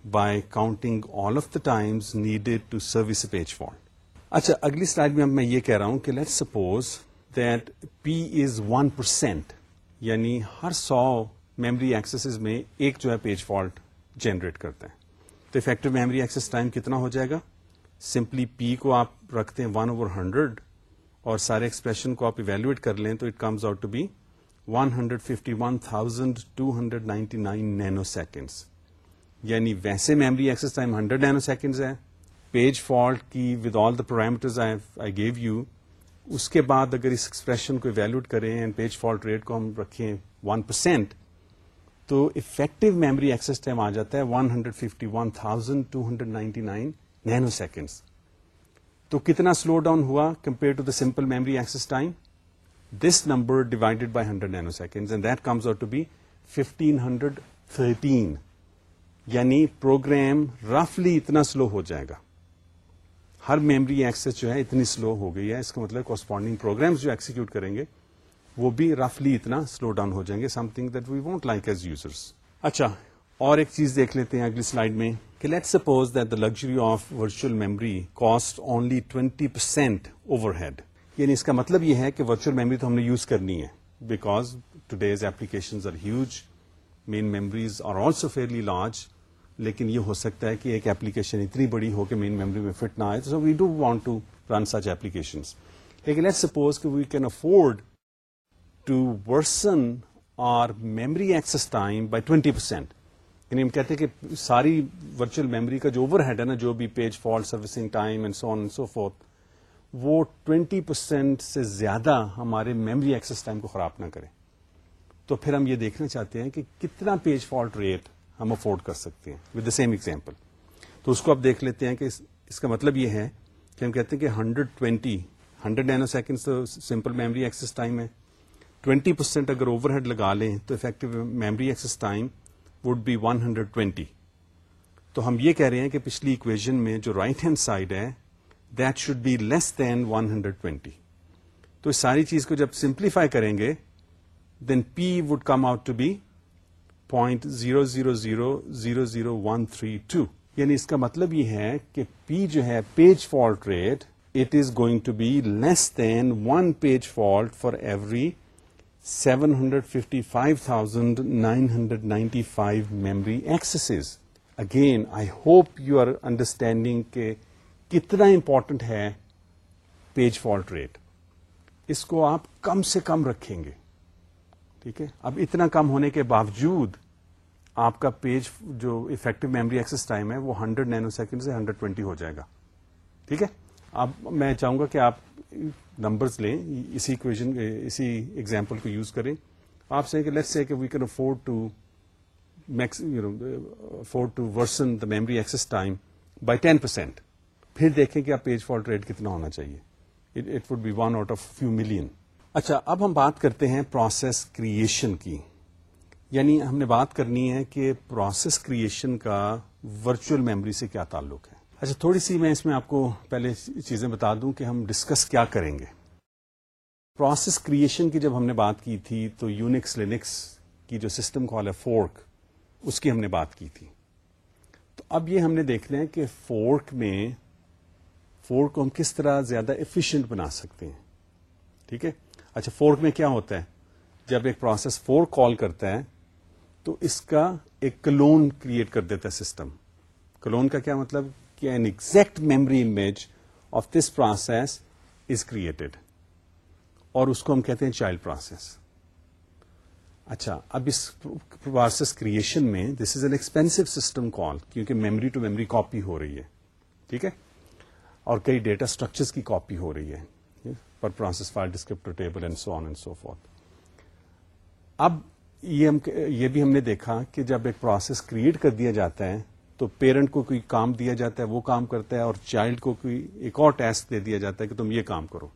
S1: by counting all of the times needed to service page fault اچھا اگلی slide میں میں یہ کہہ رہا ہوں کہ let suppose that P is one percent یعنی ہر سو میمری ایکسیس میں ایک جو ہے پیج فالٹ جنریٹ کرتا ہے تو افیکٹو میمری ایکسس ٹائم کتنا ہو جائے گا؟ سمپلی پی کو آپ رکھتے ہیں ون اوور ہنڈریڈ اور سارے ایکسپریشن کو آپ ایویلویٹ کر لیں تو it comes out to be one hundred fifty one thousand two hundred ninety nine nanoseconds یعنی ویسے memory access time hundred nanoseconds ہے۔ پیج فالٹ کی with all the parameters I give you اس کے بعد اگر اس ایکسپریشن کو ایویلوٹ کریں اینڈ پیج فالٹ ریٹ کو ہم رکھیں ون پرسینٹ تو افیکٹو میمری ایکسس ٹائم آ جاتا ہے one hundred fifty one thousand two hundred ninety nine nanoseconds تو کتنا سلو ڈاؤن ہوا compare to the simple memory access time this number divided by hundred nanosecond and that comes out to be fifteen hundred thirteen یعنی program رفلی اتنا slow ہو جائے گا. ہر میمری ایکسس جو ہے اتنی سلو ہو گئی ہے. اس کا مطلب کورسپونڈنگ پروگرامس جو ایکسیکیوٹ کریں گے وہ بھی رفلی اتنا سلو ڈاؤن ہو جائیں گے something that we won't like as users اچھا اور ایک چیز دیکھ لیتے ہیں اگلی سلائڈ میں کہ let suppose that the luxury of virtual memory cost only twenty percent overhead یعنی اس کا مطلب یہ ہے کہ ورچوئل میموری تو ہم نے یوز کرنی ہے because today's application are huge main memories are also fairly large لیکن یہ ہو سکتا ہے کہ ایک ایپلیکیشن اتنی بڑی ہو کہ مین میموری میں فٹ نہ آئے۔ تو we do want to run such application لیکن لیٹ سپوز کہ we can afford to worsen our memory access time by twenty percent یعنی ہم کہتے ہیں کہ ساری ورچوئل میموری کا جو اوور ہیڈ ہے نا، جو بھی page fault servicing time and so on so forth وہ ٹوینٹی پرسینٹ سے زیادہ ہمارے میموری ایکسس ٹائم کو خراب نہ کرے۔ تو پھر ہم یہ دیکھنا چاہتے ہیں کہ کتنا پیج فالٹ ریٹ ہم افورڈ کر سکتے ہیں ود دا سیم ایگزامپل تو اس کو اب دیکھ لیتے ہیں کہ اس کا مطلب یہ ہے کہ ہم کہتے ہیں کہ hundred twenty hundred Nano second تو سمپل میموری ایکسس ٹائم ہے۔ ٹوینٹی پرسینٹ اگر اوور ہیڈ لگا لیں تو effective memory access time would be one hundred twenty تو ہم یہ کہہ رہے ہیں کہ پچھلی اکویژن میں جو رائٹ ہینڈ سائڈ ہے that should be less than one hundred twenty تو اس ساری چیز کو جب سمپلیفائی کریں گے then P would come out to be point zero zero zero zero zero one three two یعنی اس کا مطلب یہ ہے کہ پی جو ہے page fault rate it is going to be less than one page fault for every seven hundred fifty five thousand nine hundred ninety five memory accesses again I hope you are understanding کہ کتنا important ہے page fault rate اس کو آپ کم سے کم رکھیں گے. ٹھیک ہے؟ اب اتنا کم ہونے کے باوجود آپ کا پیج جو افیکٹو میموری ایکسس ٹائم ہے وہ ہنڈریڈ نینو سیکنڈ سے ہنڈریڈ ٹوینٹی ہو جائے گا. ٹھیک ہے؟ اب میں چاہوں گا کہ آپ نمبرز لیں، اسی اکویژن اسی ایگزامپل کو یوز کریں۔ آپ سے لیٹ سے کہ we can afford to max afford to worsen the memory access time by ten percent پھر دیکھیں کہ آپ پیج فالٹ ریٹ کتنا ہونا چاہیے۔ It would be one out of few million اچھا اب ہم بات کرتے ہیں پروسیس کریشن کی۔ یعنی ہم نے بات کرنی ہے کہ پروسیس کریشن کا ورچوئل میموری سے کیا تعلق ہے۔ اچھا تھوڑی سی میں اس میں آپ کو پہلے چیزیں بتا دوں کہ ہم ڈسکس کیا کریں گے۔ پروسیس کریشن کی جب ہم نے بات کی تھی تو یونکس لینکس کی جو سسٹم کال ہے فورک اس کی ہم نے بات کی تھی۔ تو اب یہ ہم نے دیکھنا ہے کہ فورک میں فورک کو ہم کس طرح زیادہ ایفیشینٹ بنا سکتے ہیں۔ ٹھیک ہے؟ اچھا فورک میں کیا ہوتا ہے؟ جب ایک پروسیس فورک کال کرتا ہے، تو اس کا ایک کلون کریٹ کر دیتا ہے سسٹم کلون کا کیا مطلب؟ کہ an exact memory image of this process is created اور اس کو ہم کہتے ہیں چائلڈ پروسیس اچھا اب اس پروسیس کریشن میں this is an expensive system call کیونکہ میموری ٹو میموری کاپی ہو رہی ہے، ٹھیک ہے؟ اور کئی ڈیٹا اسٹرکچرس کی کاپی ہو رہی ہے، per process file descriptor table and so on and so forth اب یہ ہم، یہ بھی ہم نے دیکھا کہ جب ایک پروسیس کریٹ کر دیا جاتا ہے تو پیرنٹ کو کوئی کام دیا جاتا ہے، وہ کام کرتا ہے اور چائلڈ کو کوئی ایک اور ٹیسٹ دے دیا جاتا ہے کہ تم یہ کام کرو۔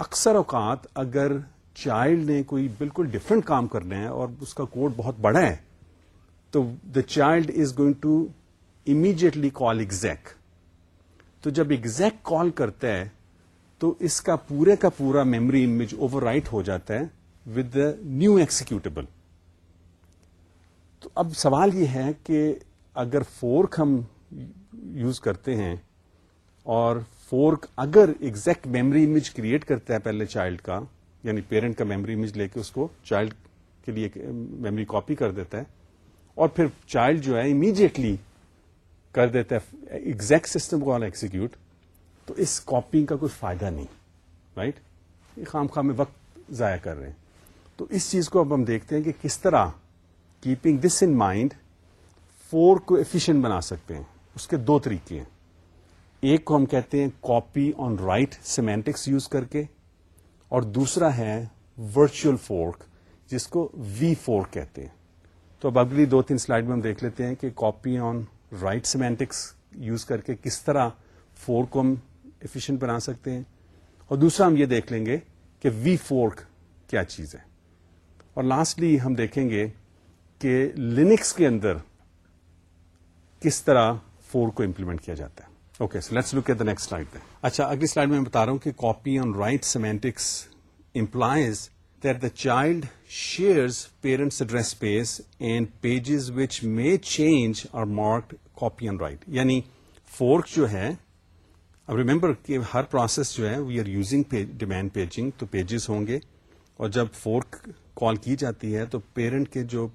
S1: اکثر اوقات اگر چائلڈ نے کوئی بالکل ڈفرنٹ کام کرنا ہے اور اس کا کوڈ بہت بڑا ہے، تو the child is going to immediately call exec تو جب ایگزیکٹ کال کرتا ہے، تو اس کا پورے کا پورا میموری امیج اوور رائٹ ہو جاتا ہے ود دا نیو ایکسیکیوٹیبل تو اب سوال یہ ہے کہ اگر فورک ہم یوز کرتے ہیں اور فورک اگر ایگزیکٹ میموری امیج کریٹ کرتا ہے پہلے چائلڈ کا یعنی پیرنٹ کا میموری امیج لے کے اس کو چائلڈ کے لیے میموری کاپی کر دیتا ہے، اور پھر چائلڈ جو ہے امیڈیٹلی کر دیتا ہے ایگزیکٹ سسٹم کو ایکسیکیوٹ تو اس کاپی کا کوئی فائدہ نہیں رائٹ خام خام میں وقت ضائع کر رہے ہیں۔ تو اس چیز کو اب ہم دیکھتے ہیں کہ کس طرح keeping this in mind fork کو ایفیشینٹ بنا سکتے ہیں۔ اس کے دو طریقے ہیں۔ ایک کو ہم کہتے ہیں copy on write semantics use کر کے، اور دوسرا ہے ورچوئل فورک جس کو وی فورک کہتے ہیں۔ تو اب اگلی دو تین سلائڈ میں ہم دیکھ لیتے ہیں کہ copy on write semantics use کر کے کس طرح فور کو ہم ایفیشینٹ بنا سکتے ہیں۔ اور دوسرا ہم یہ دیکھ لیں گے کہ وی فورک کیا چیز ہے۔ اور لاسٹلی ہم دیکھیں گے کہ لینکس کے اندر کس طرح فور کو امپلیمنٹ کیا جاتا ہے. Okay so let's look at the next slide پہ اچھا اگلی سلائڈ میں بتا رہا ہوں کہ copy on write semantics implies that the child shares parents address space and pages which may change are marked copy on write یعنی fork جو ہے، اب ریمبر کہ ہر پروسیس جو ہے we are using demand paging تو پیجز ہوں گے، اور جب فورک کال کی جاتی ہے تو پیرنٹ کے جو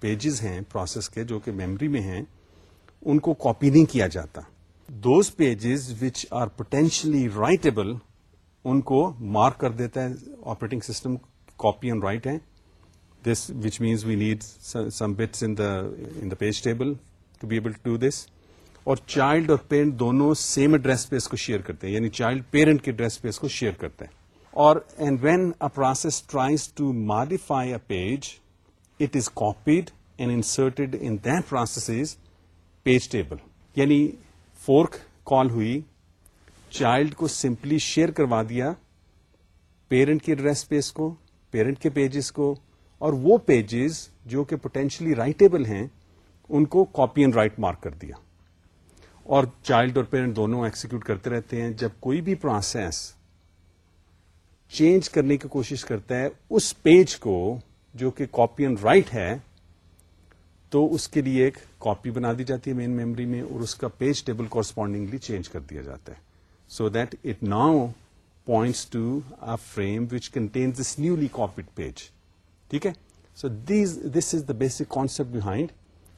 S1: پیجز ہیں پروسیس کے جو کہ میموری میں ہیں ان کو کاپی نہیں کیا جاتا۔ Those pages which are potentially writable ان کو مارک کر دیتا ہے operating system copy and write ہے this which means we need some bits in the page table to be able to this اور چائلڈ اور پیرنٹ دونوں سیم ایڈریس اسپیس کو share کرتے ہیں یعنی چائلڈ پیرنٹ کے ایڈریس اسپیس کو شیئر کرتے ہیں۔ اور and when a process tries to modify a page it is copied and inserted in that process is page table یعنی فورک کال ہوئی، چائلڈ کو سمپلی شیئر کروا دیا، پیرنٹ کے ایڈریس اسپیس کو، پیرنٹ کے پیجز کو، اور وہ پیجز جو کہ پوٹینشلی رائٹیبل ہیں، ان کو کاپی اینڈ رائٹ مارک کر دیا۔ اور چائلڈ اور پیرنٹ دونوں ایکسیکیوٹ کرتے رہتے ہیں۔ جب کوئی بھی پروسیس چینج کرنے کی کوشش کرتا ہے، اس پیج کو جو کہ کاپی اینڈ رائٹ ہے تو اس کے لیے ایک کاپی بنا دی جاتی ہے مین میموری میں اور اس کا پیج ٹیبل کورسپونڈنگلی چینج کر دیا جاتا ہے. So that it now points to a frame which contains this newly copied page ٹھیک ہے؟ So these this is the basic concept behind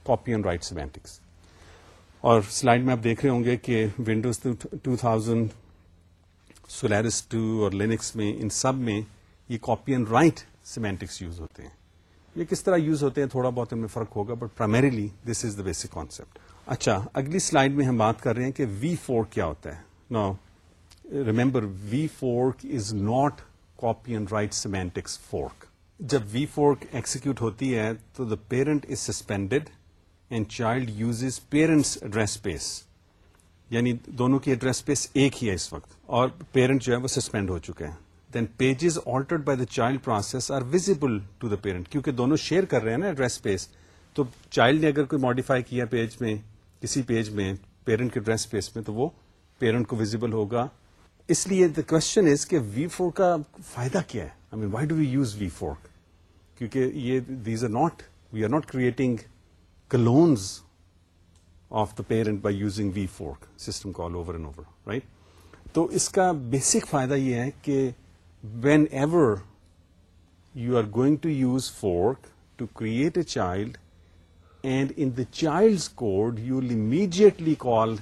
S1: copy and write semantics اور سلائڈ میں آپ دیکھ رہے ہوں گے کہ Windows two thousand Solaris two اور لینکس میں ان سب میں یہ copy and write semantics use ہوتے ہیں. یہ کس طرح یوز ہوتے ہیں تھوڑا بہت ان میں فرق ہوگا but primarily this is the basic concept اچھا اگلی سلائڈ میں ہم بات کر رہے ہیں کہ وی فور کیا ہوتا ہے۔ No remember v fork is not copy and write semantics fork جب وی فورک ایکسیکیوٹ ہوتی ہے تو the parent is suspended and child uses parent's address space یعنی دونوں کی ایڈریس اسپیس ایک ہی ہے اس وقت اور پیرنٹ جو ہے وہ سسپینڈ ہو چکے ہیں۔ Then pages altered by the child process are visible to the parent کیونکہ دونوں شیئر کر رہے ہیں نا ایڈریس اسپیس تو چائلڈ نے اگر کوئی ماڈیفائی کیا پیج میں کسی پیج میں پیرنٹ کے ایڈریس اسپیس میں تو وہ پیرنٹ کو ویزیبل ہوگا اس لیے دا کوشچن از کہ وی فور کا فائدہ کیا ہے I mean why do we use v fork کیونکہ یہ these are not we are not creating clones of the parent by using v fork system call over and over right تو اس کا basic فائدہ یہ ہے کہ whenever you are going to use fork to create a child and in the child code you will immediately call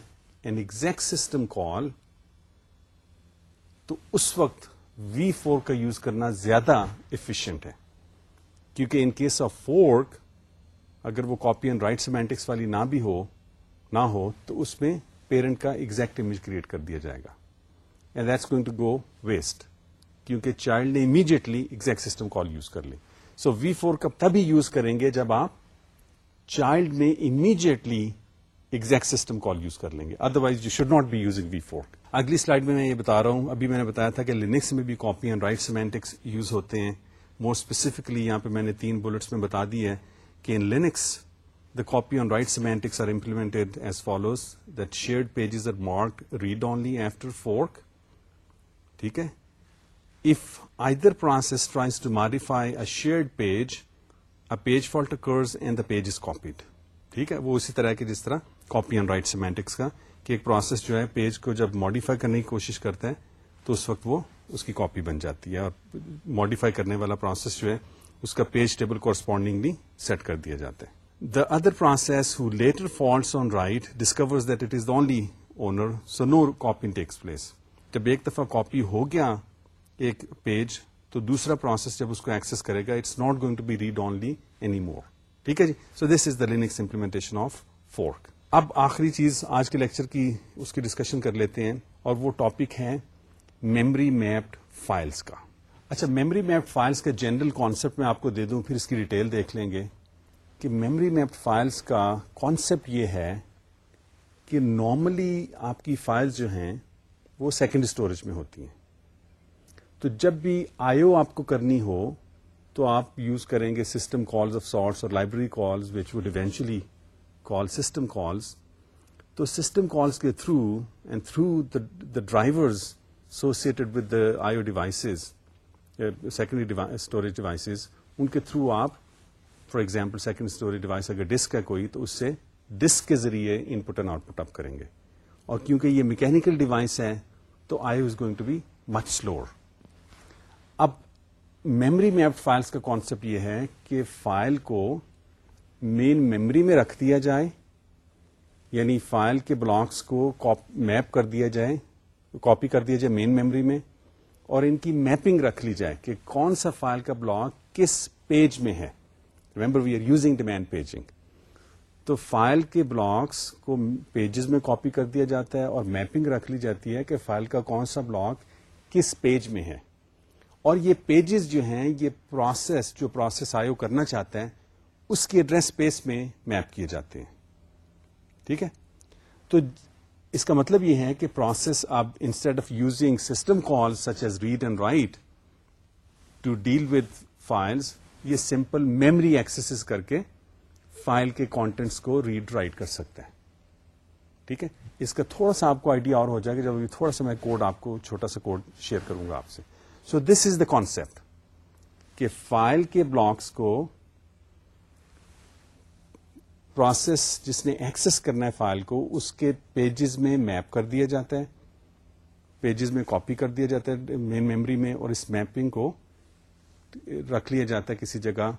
S1: an exec system call تو اس وقت وی فور کا یوز کرنا زیادہ افیشئنٹ ہے. کیونکہ ان کیس آف فورک اگر وہ کاپی اینڈ رائٹ سیمینٹکس والی نہ بھی ہو، نہ ہو، تو اس میں پیرنٹ کا ایگزیکٹ امیج کریٹ کر دیا جائے گا. And that's going to go waste کیونکہ چائلڈ نے immediately exec system call use کر لی۔ سو وی فور کا تبھی یوز کریں گے جب آپ چائلڈ میں immediately exec system call use کر لیں گے۔ Otherwise you should not be using v fork اگلی سلائڈ میں میں یہ بتا رہا ہوں۔ ابھی میں نے بتایا تھا کہ لینکس میں بھی copy and write semantics use ہوتے ہیں۔ مور اسپیسیفکلی یہاں پہ میں نے تین بلٹس میں بتا دی ہے کہ in Linux the copy on write semantics are implemented as follows that shared pages are mark read only after fork ٹھیک ہے؟ If either process tries to modify a shared page a page fault occurs and the page is copied ٹھیک ہے؟ وہ اسی طرح کے جس طرح کاپی آن رائٹ سیمینٹکس کا کہ ایک پروسیس جو ہے پیج کو جب ماڈیفائی کرنے کی کوشش کرتا ہے تو اس وقت وہ اس کی کاپی بن جاتی ہے اور ماڈیفائی کرنے والا پروسیس جو ہے اس کا پیج ٹیبل کورسپونڈنگلی سیٹ کر دیا جاتا ہے۔ The other process who later faults on write discover that it is the only owner so no copy takes place جب ایک دفعہ کاپی ہو گیا ایک پیج، تو دوسرا پروسیس جب اس کو ایکسس کرے گا it's not going to be read only any more ٹھیک ہے جی؟ So this is the Linux implementation of fork اب آخری چیز آج کے لیکچر کی اس کی ڈسکشن کر لیتے ہیں، اور وہ ٹاپک ہے میمری میپڈ فائلس کا. اچھا میمری میپ فائلس کا جنرل کانسیپٹ میں آپ کو دے دوں، پھر اس کی ڈیٹیل دیکھ لیں گے کہ میمری میپ فائلس کا کانسیپٹ یہ ہے کہ نارملی آپ کی فائلز جو ہیں وہ سیکنڈ اسٹوریج میں ہوتی ہیں. تو جب بھی آئی او آپ کو کرنی ہو تو آپ یوز کریں گے سسٹم کالز آف سارٹس اور library calls which would eventually call system calls تو سسٹم کالز کے through and through the drivers associated with the I O devices secondary storage devices ان کے تھرو آپ for example second storage device اگر disk ہے کوئی، تو اس سے ڈسک کے ذریعے input and out put اپ کریں گے. اور کیونکہ یہ میکینکل ڈیوائس ہے، تو I is going to be much slower memory map files کا کانسیپٹ یہ ہے کہ فائل کو مین میمری میں رکھ دیا جائے یعنی فائل کے بلاکس کو میپ کر دیا جائے کاپی کر دیا جائے مین میمری میں، اور ان کی میپنگ رکھ لی جائے کہ کون سا فائل کا بلاک کس پیج میں ہے۔ Remember we are using demand paging تو فائل کے بلاکس کو پیجز میں کاپی کر دیا جاتا ہے اور میپنگ رکھ لی جاتی ہے کہ فائل کا کون سا بلاک کس پیج میں ہے۔ اور یہ پیجز جو ہیں، یہ پروسیس جو پروسیس آئیو کرنا چاہتا ہے اس کی ایڈریس اسپیس میں میپ کیے جاتے ہیں۔ ٹھیک ہے؟ تو اس کا مطلب یہ ہے کہ پروسیس اب instead of using system call such as read and write to deal with files یہ سمپل میمری ایکسس کر کے فائل کے کانٹینٹس کو ریڈ رائٹ کر سکتا ہے ٹھیک ہے؟ اس کا تھوڑا سا آپ کو آئیڈیا اور ہو جائے گا، جب تھوڑا سا میں کوڈ آپ کو، چھوٹا سا کوڈ شیئر کروں گا آپ سے۔ So this is the concept کہ فائل کے بلاکس کو پروسیس جس نے ایکسس کرنا ہے فائل کو، اس کے پیجز میں میپ کر دیا جاتا ہے۔ پیجز میں کاپی کر دیا جاتا ہے مین میموری میں اور اس میپنگ کو رکھ لیا جاتا ہے کسی جگہ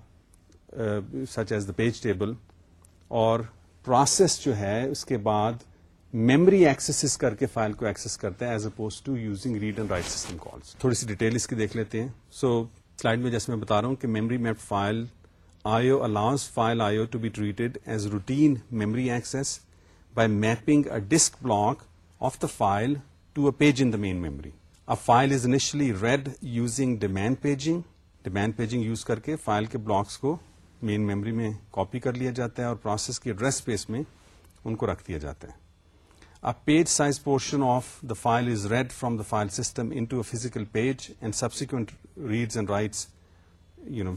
S1: such as the page table اور پروسیس جو ہے اس کے بعد میمری ایکسس کر کے فائل کو ایکسس کرتا ہے as opposed to using read and write system calls تھوڑی سی ڈیٹیل اس کی دیکھ لیتے ہیں سو سلائڈ میں جیسے میں بتا رہا ہوں کہ memory map file I O allows file I O to be treated as routine memory access by mapping a disk block of the file to a page in the main memory a file is initially read using demand paging demand paging use کر کے file کے blocks کو main memory میں copy کر لیا جاتا ہے اور پروسیس کے ایڈریس اسپیس میں ان کو رکھ دیا جاتا ہے page size portion of the file is read from the file system into a physical page and subsequent reads and writes you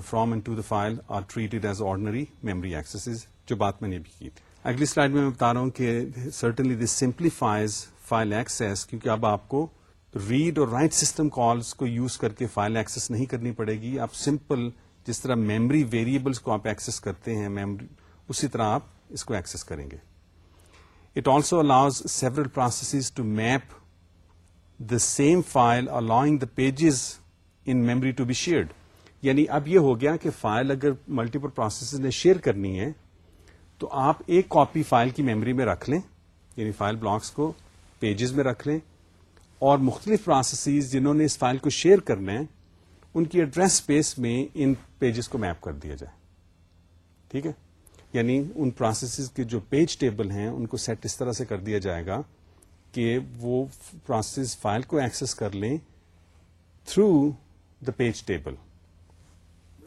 S1: from and to the file are treated as ordinary memory accesses جو بات میں نے بھی کی اگلی slide میں میں بتا رہا ہوں کہ certainly this simplifies file access کیونکہ اب آپ کو ریڈ اور رائٹ سسٹم کالس کو یوز کر کے فائل ایکسس نہیں کرنی پڑے گی آپ سمپل جس طرح میمری ویریبلس کو آپ ایکسس کرتے ہیں میمری اسی طرح آپ اس کو ایکسس کریں گے it also allows several process to map the same file allowing the pages in memory to be shared یعنی اب یہ ہو گیا کہ فائل اگر ملٹیپل پروسیس نے شیئر کرنی ہے تو آپ ایک کاپی فائل کی میمری میں رکھ لیں یعنی فائل بلاکس کو پیجز میں رکھ لیں۔ اور مختلف پروسیسز جنہوں نے اس فائل کو شیئر کرنا ہے، ان کی ایڈریس اسپیس میں ان پیجز کو میپ کر دیا جائے۔ ٹھیک ہے؟ یعنی ان پروسیسز کے جو پیج ٹیبل ہیں، ان کو سیٹ اس طرح سے کر دیا جائے گا کہ وہ پروسیس فائل کو ایکسس کر لیں تھرو دا پیج ٹیبل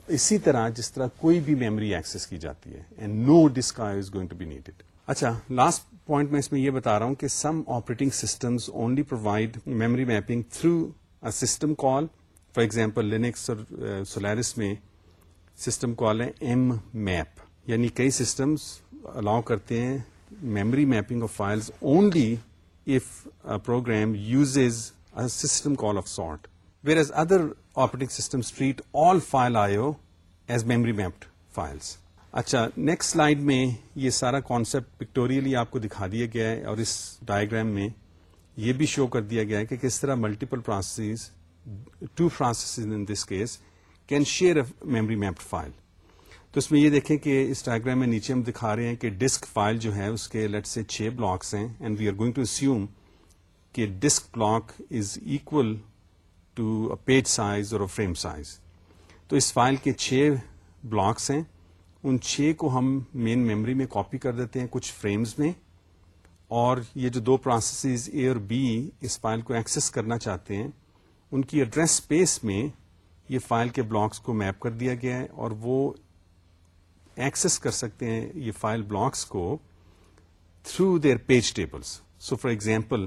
S1: اسی طرح جس طرح کوئی بھی میموری ایکسس کی جاتی ہے and no disk is going to be needed اچھا لاسٹ پوائنٹ میں اس میں یہ بتا رہا ہوں کہ some operating systems only provide memory mapping through a system call for example Linux اور uh, سولیرس میں سسٹم کال ہے ایم میپ یعنی کئی سسٹمس الاؤ کرتے ہیں memory mapping of files only if program uses system call of sort whereas other operating system treat all file IO as memory mapped files اچھا next slide میں یہ سارا concept pictorially آپ کو دکھا دیا گیا ہے اور اس ڈائگرام میں یہ بھی شو کر دیا گیا ہے کہ کس طرح multiple process to process in this case can share a memory mapped file تو اس میں یہ دیکھیں کہ اس ڈائگرام میں نیچے ہم دکھا رہے ہیں کہ ڈسک فائل جو ہے، اس کے لیٹ سے چھ بلاکس ہیں and we are going to assume کہ disk block is equal to page size اور فریم سائز تو اس فائل کے چھ بلاکس ہیں۔ ان چھ کو ہم مین میموری میں کاپی کر دیتے ہیں کچھ فریمز میں۔ اور یہ جو دو پروسیسز اے اور بی اس فائل کو ایکسس کرنا چاہتے ہیں، ان کی ایڈریس اسپیس میں یہ فائل کے بلاکس کو میپ کر دیا گیا ہے اور وہ ایکسس کر سکتے ہیں یہ فائل بلاکس کو through their page tables so for example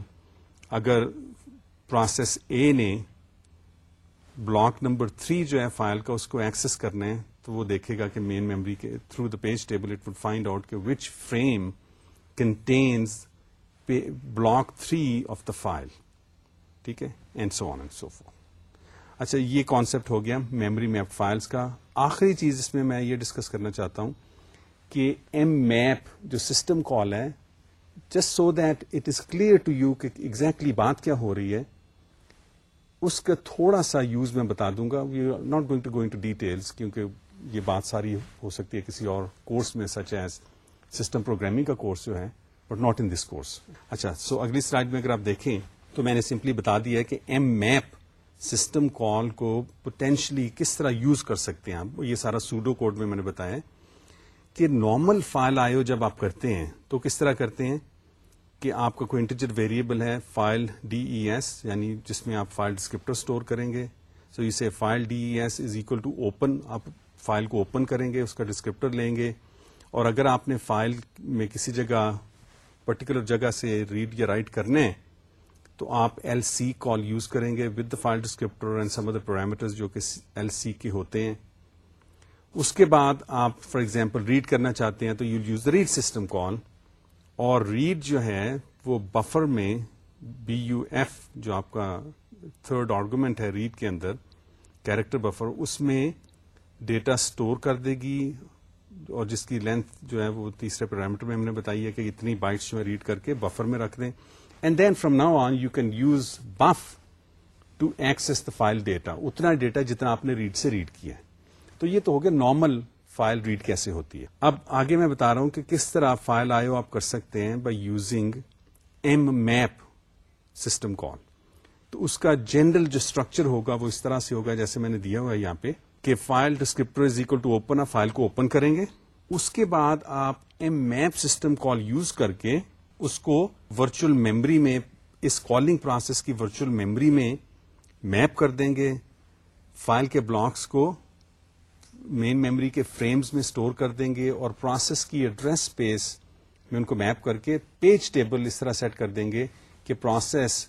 S1: اگر پروسیس اے نے بلاک نمبر تھری جو ہے فائل کا اس کو ایکسس کرنا ہے، تو وہ دیکھے گا کہ مین میموری کے through the page table it would find out کہ which frame contains block three of the file ٹھیک ہے؟ And so on and so forth اچھا یہ کانسیپٹ ہو گیا میموری میپ فائلس کا۔ آخری چیز اس میں میں یہ ڈسکس کرنا چاہتا ہوں کہ ایم میپ جو سسٹم کال ہے just so that it is clear to you کہ ایگزیکٹلی بات کیا ہو رہی ہے، اس کا تھوڑا سا یوز میں بتا دوں گا۔ We are not going to going to details کیونکہ یہ بات ساری ہو سکتی ہے کسی اور کورس میں سچ ایز سسٹم پروگرامنگ کا کورس جو ہے but not in this course اچھا سو اگلی سلائڈ میں اگر آپ دیکھیں تو میں نے سمپلی بتا دیا ہے کہ ایم میپ سسٹم کال کو پوٹینشلی کس طرح یوز کر سکتے ہیں آپ؟ یہ سارا سوڈو کوڈ میں میں نے بتایا کہ نارمل فائل آئیو جب آپ کرتے ہیں، تو کس طرح کرتے ہیں؟ کہ آپ کا کوئی انٹیجر ویریبل ہے فائل ڈی ای ایس یعنی جس میں آپ فائل ڈسکرپٹر اسٹور کریں گے۔ سو اسے file D E S is equal to open آپ فائل کو اوپن کریں گے، اس کا ڈسکرپٹر لیں گے۔ اور اگر آپ نے فائل میں کسی جگہ پرٹیکولر جگہ سے ریڈ یا رائٹ کرنے ہیں تو آپ ایل سی کال یوز کریں گے with the file descriptor and some other parameter جو کہ ایل سی کے ہوتے ہیں۔ اس کے بعد آپ فار ایگزامپل ریڈ کرنا چاہتے ہیں تو you use the read system call اور ریڈ جو ہے وہ بفر میں بی یو ایف جو آپ کا تھرڈ آرگومنٹ ہے ریڈ کے اندر کیریکٹر بفر اس میں ڈیٹا اسٹور کر دے گی اور جس کی لینتھ جو ہے وہ تیسرے پیرامیٹر میں ہم نے بتائی ہے کہ اتنی بائٹس جو ہے ریڈ کر کے بفر میں رکھ دیں۔ And then from now on you can use buf to access the file data اتنا ڈیٹا جتنا آپ نے ریڈ سے ریڈ کیا ہے تو یہ تو ہو گیا نارمل فائل ریڈ کیسے ہوتی ہے اب آگے میں بتا رہا ہوں کہ کس طرح فائل آئیو آپ کر سکتے ہیں by using m map system call تو اس کا جنرل جو اسٹرکچر ہوگا وہ اس طرح سے ہوگا جیسے میں نے دیا ہوا ہے یہاں پہ کہ file descriptor is equal to open file کو اوپن کریں گے اس کے بعد آپ m map system call use کر کے اس کو ورچوئل میموری میں، اس کالنگ پروسیس کی ورچوئل میموری میں میپ کر دیں گے۔ فائل کے بلاکس کو مین میموری کے فریمز میں اسٹور کر دیں گے اور پروسیس کی ایڈریس اسپیس میں ان کو میپ کر کے پیج ٹیبل اس طرح سیٹ کر دیں گے کہ پروسیس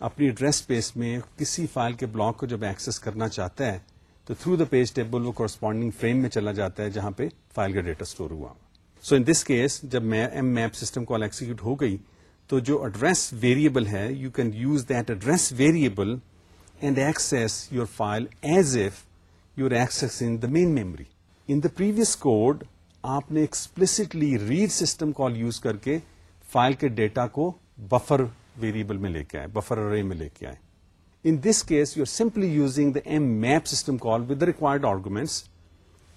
S1: اپنی ایڈریس اسپیس میں کسی فائل کے بلاک کو جب ایکسس کرنا چاہتا ہے تو تھرو دا پیج ٹیبل وہ کورسپونڈنگ فریم میں چلا جاتا ہے جہاں پہ فائل کا ڈیٹا اسٹور ہوا۔ سو ان دس کیس جب میں m map system call execute ہو گئی، تو جو ایڈریس ویریبل ہے you can use that address variable and access your file as if you're access in the main memory in the previous code آپ نے explicitly read system call use کر کے file کے data کو buffer variable میں لے کے آئے بفر ارے میں لے کے آئے in this case you are simply using the mmap system call with required arguments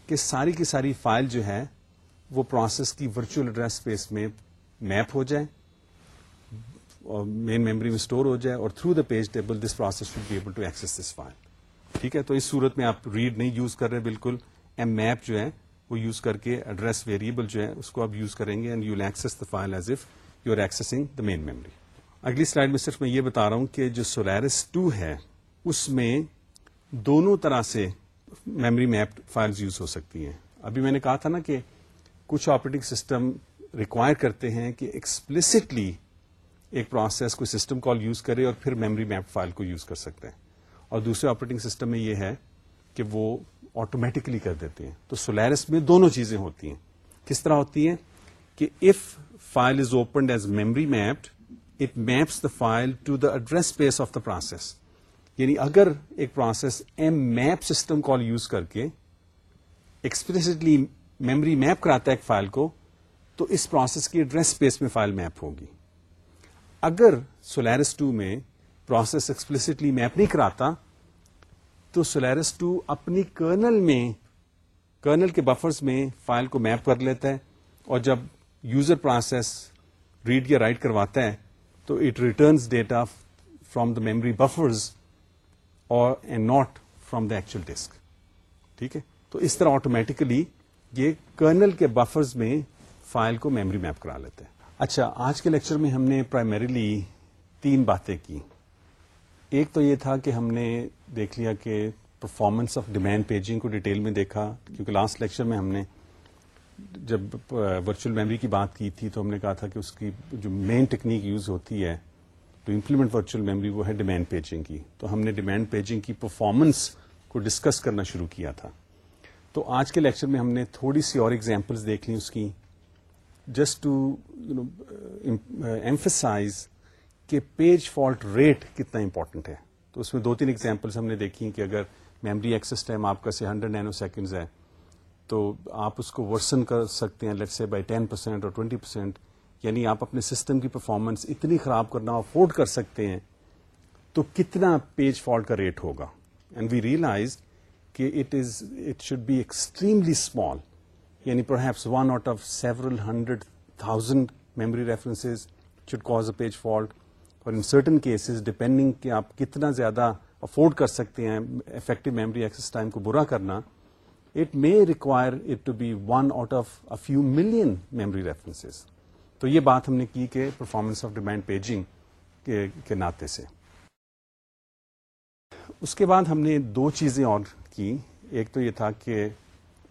S1: کہ ساری کی ساری فائل جو ہے وہ پروسیس کی ورچوئل ایڈریس اسپیس میں میپ ہو جائے اور مین میموری میں اسٹور ہو جائے اور through the page table this process should be able to access this file ٹھیک ہے؟ تو اس صورت میں آپ ریڈ نہیں یوز کر رہے بالکل ایم میپ جو ہے وہ یوز کر کے ایڈریس ویریبل جو ہے اس کو آپ یوز کریں گے and you access the file as if you are accessing the main memory اگلی سلائڈ میں صرف میں یہ بتا رہا ہوں کہ جو سولیرس ٹو ہے، اس میں دونوں طرح سے میموری میپ فائلز یوز ہو سکتی ہیں۔ ابھی میں نے کہا تھا نا کہ کچھ آپریٹنگ سسٹم ریکوائر کرتے ہیں کہ ایکسپلسٹلی ایک پروسیس کوئی سسٹم کال یوز کرے اور پھر میموری میپ فائل کو یوز کر سکتے ہیں۔ اور دوسرے آپریٹنگ سسٹم میں یہ ہے کہ وہ آٹومیٹکلی کر دیتے ہیں۔ تو سولیرس میں دونوں چیزیں ہوتی ہیں۔ کس طرح ہوتی ہیں؟ کہ if file is opened as memory mapped it maps the file to the address space of the process یعنی اگر ایک process mmap system call use کر کے ایکسپریسلی میمری میپ کراتا ہے ایک فائل کو، تو اس پروسیس کی ایڈریس اسپیس میں فائل میپ ہوگی۔ اگر سولیرس ٹو میں پروسیس ایکسپلسٹلی میپ نہیں کراتا، تو سولیرس ٹو اپنی کرنل میں، کرنل کے بفرز میں فائل کو میپ کر لیتا ہے اور جب یوزر پروسیس ریڈ یا رائٹ کرواتا ہے، تو it returns data from the memory buffers اور not from the actual disk ٹھیک ہے؟ تو اس طرح آٹومیٹکلی یہ کرنل کے بفرز میں فائل کو میموری میپ کرا لیتے ہیں۔ اچھا آج کے لیکچر میں ہم نے پرائمریلی تین باتیں کی۔ ایک تو یہ تھا کہ ہم نے دیکھ لیا کہ پرفارمنس آف ڈیمینڈ پیجنگ کو ڈیٹیل میں دیکھا، کیونکہ لاسٹ لیکچر میں ہم نے جب ورچوئل میموری کی بات کی تھی تو ہم نے کہا تھا کہ اس کی جو مین ٹیکنیک یوز ہوتی ہے ٹو امپلیمنٹ ورچوئل میموری وہ ہے ڈیمینڈ پیجنگ کی۔ تو ہم نے ڈیمینڈ پیجنگ کی پرفارمنس کو ڈسکس کرنا شروع کیا تھا۔ تو آج کے لیکچر میں ہم نے تھوڑی سی اور ایگزامپلس دیکھ لی اس کی جسٹ ٹو نو ایمفسائز کہ پیج فالٹ ریٹ کتنا امپورٹنٹ ہے۔ تو اس میں دو تین ایگزامپلس ہم نے دیکھی کہ اگر میمری ایکسس ٹائم آپ کا سے ہنڈریڈ نینو سیکنڈز ہے، تو آپ اس کو ورسن کر سکتے ہیں let's say by ten percent اور ٹوینٹی پرسینٹ یعنی آپ اپنے سسٹم کی پرفارمنس اتنی خراب کرنا افورڈ کر سکتے ہیں، تو کتنا پیج فالٹ کا ریٹ ہوگا۔ اینڈ وی ریئلائز کہ it is it should be extremely small یعنی perhaps one out of several hundred thousand memory references should cause a page fault اور ان سرٹن کیسز ڈپینڈنگ کہ آپ کتنا زیادہ afford کر سکتے ہیں افیکٹو میموری ایکسس ٹائم کو برا کرنا it may require it to be one out of a few million memory references تو یہ بات ہم نے کی کہ پرفارمنس آف ڈیمانڈ پیجنگ کے ناطے سے۔ اس کے بعد ہم نے دو چیزیں اور کی، ایک تو یہ تھا کہ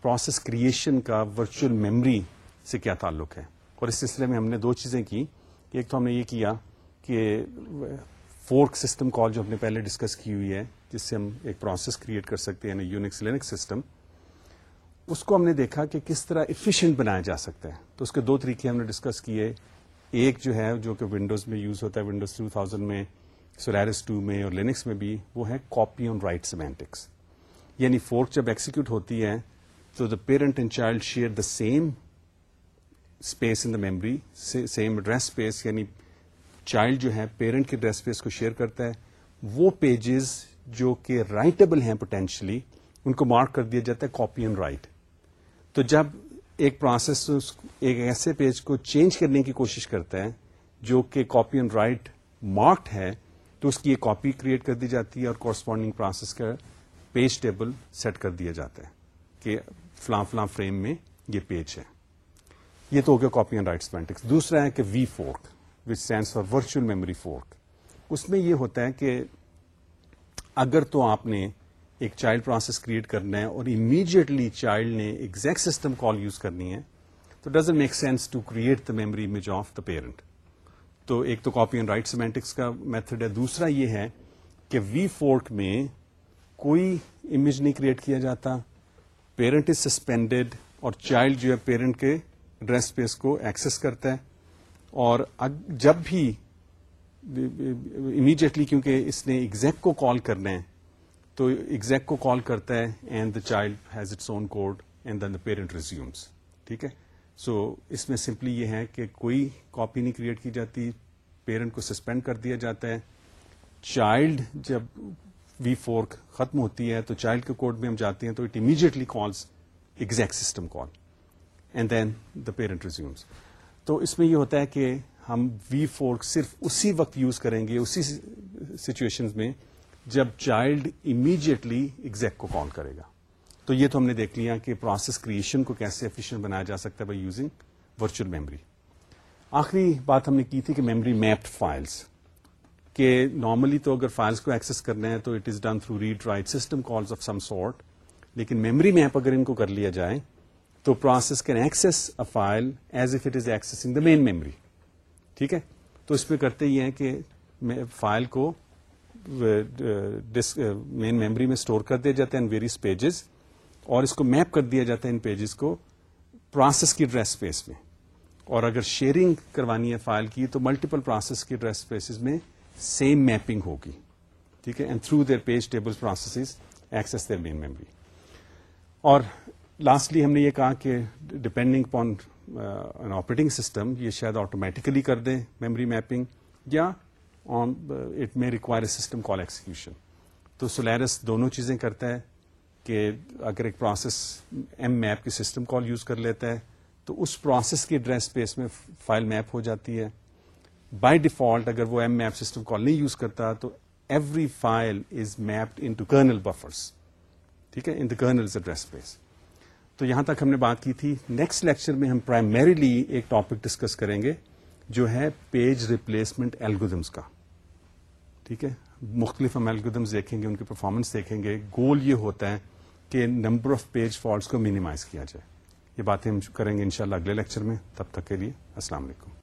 S1: پروسیس کریشن کا ورچوئل میموری سے کیا تعلق ہے۔ اور اس سلسلے میں ہم نے دو چیزیں کی۔ ایک تو ہم نے یہ کیا کہ فورک سسٹم کال جو ہم نے پہلے ڈسکس کی ہوئی ہے، جس سے ہم ایک پروسیس کریٹ کر سکتے ہیں یونکس لینکس سسٹم اس کو ہم نے دیکھا کہ کس طرح ایفیشینٹ بنایا جا سکتا ہے۔ تو اس کے دو طریقے ہم نے ڈسکس کیے۔ ایک جو ہے، جو کہ ونڈوز میں یوز ہوتا ہے ونڈوز ٹو تھاؤزینڈ میں سولیرس ٹو میں اور لینکس میں بھی، وہ ہے کاپی آن رائٹ سیمینٹکس یعنی فورک جب ایکسیکیوٹ ہوتی ہے تو the parent and child share the same space in the memory same address space یعنی چائلڈ جو ہے پیرنٹ کے ایڈریس اسپیس کو شیئر کرتا ہے۔ وہ پیجز جو کہ رائٹیبل ہیں پوٹینشلی ان کو مارک کر دیا جاتا ہے کاپی اینڈ رائٹ تو جب ایک پروسیس ایک ایسے پیج کو چینج کرنے کی کوشش کرتا ہے، جو کہ کاپی اینڈ رائٹ مارکڈ ہے، تو اس کی ایک کاپی کریٹ کر دی جاتی ہے اور کورسپونڈنگ پروسیس کا پیج ٹیبل سیٹ کر دیا جاتا ہے کہ فلاں فلاں فریم میں یہ پیج ہے یہ تو ہو گیا کاپی اینڈ رائٹ مینٹکس دوسرا ہے کہ vfork which stands for virtual memory fork. اس میں یہ ہوتا ہے کہ اگر تو آپ نے ایک چائلڈ پروسیس کریٹ کرنا ہے اور امیڈیٹلی چائلڈ نے ایگزیکٹ سسٹم کال یوز کرنی ہے، تو does make sense to create the memory image of the parent تو ایک تو کاپی اینڈ رائٹ سیمینٹکس کا میتھڈ ہے۔ دوسرا یہ ہے کہ وی فورک میں کوئی امیج نہیں کریٹ کیا جاتا۔ پیرنٹ از سسپینڈیڈ اور چائلڈ جو ہے پیرنٹ کے ایڈریس اسپیس کو ایکسس کرتا ہے۔ اور جب بھی امیڈیٹلی کیونکہ اس نے ایگزیکٹ کو کال کرنا ہے، تو ایگزیکٹ کو کال کرتا ہے and the child has its own code and then the parent resumes ٹھیک ہے؟ سو اس میں سمپلی یہ ہے کہ کوئی کاپی نہیں کریٹ کی جاتی پیرنٹ کو سسپینڈ کر دیا جاتا ہے۔ چائلڈ جب وی فورک ختم ہوتی ہے تو چائلڈ کے کوڈ میں ہم جاتے ہیں تو it immediately calls exec system call and then the parent resumes تو اس میں یہ ہوتا ہے کہ ہم وی فورک صرف اسی وقت یوز کریں گے، اسی سچویشن میں جب چائلڈ امیڈیٹلی ایگزیکٹ کو کال کرے گا۔ تو یہ تو ہم نے دیکھ لیا کہ پروسیس کریشن کو کیسے ایفیشینٹ بنایا جا سکتا ہے بائی یوزنگ ورچوئل میموری آخری بات ہم نے کی تھی کہ میموری میپڈ فائلس کہ نارملی تو اگر فائلس کو ایکسس کرنا ہے تو it is done through read write system calls of some sort لیکن میموری میپ اگر ان کو کر لیا جائے تو process can access a file as if it is accessing the main memory ٹھیک ہے؟ تو اس میں کرتے یہ ہیں کہ فائل کو uh, مین میموری uh, میں اسٹور کر دیا جاتا ہے ان ویریس پیجز اور اس کو میپ کر دیا جاتا ہے ان پیجز کو پروسیس کی ڈریس اسپیس میں. اور اگر شیئرنگ کروانی ہے فائل کی تو ملٹیپل پروسیس کی ڈریس اسپیسز میں سیم میپنگ ہوگی ٹھیک ہے and through their page table process access their main memory اور لاسٹلی ہم نے یہ کہا کہ ڈپینڈنگ اپون آپریٹنگ سسٹم یہ شاید آٹومیٹیکلی کر دیں میموری میپنگ یا it may require a system call execution تو سولیرس دونوں چیزیں کرتا ہے کہ اگر ایک پروسیس ایم میپ کی سسٹم کال یوز کر لیتا ہے تو اس پروسیس کی ایڈریس اسپیس میں فائل میپ ہو جاتی ہے بائی ڈیفالٹ اگر وہ ایم میپ سسٹم کال نہیں یوز کرتا تو every file is mapped into kernel buffers ٹھیک ہے؟ In the kernel address space تو یہاں تک ہم نے بات کی تھی نیکسٹ لیکچر میں ہم پرائمریلی ایک ٹاپک ڈسکس کریں گے، جو ہے پیج ریپلیسمنٹ ایلگودمس کا۔ ٹھیک ہے؟ مختلف ہم الگودمس دیکھیں گے، ان کی پرفارمنس دیکھیں گے۔ گول یہ ہوتا ہے کہ نمبر آف پیج فالٹس کو مینیمائز کیا جائے۔ یہ باتیں ہم کریں گے انشاءاللہ اگلے لیکچر میں۔ تب تک کے لیے السلام علیکم۔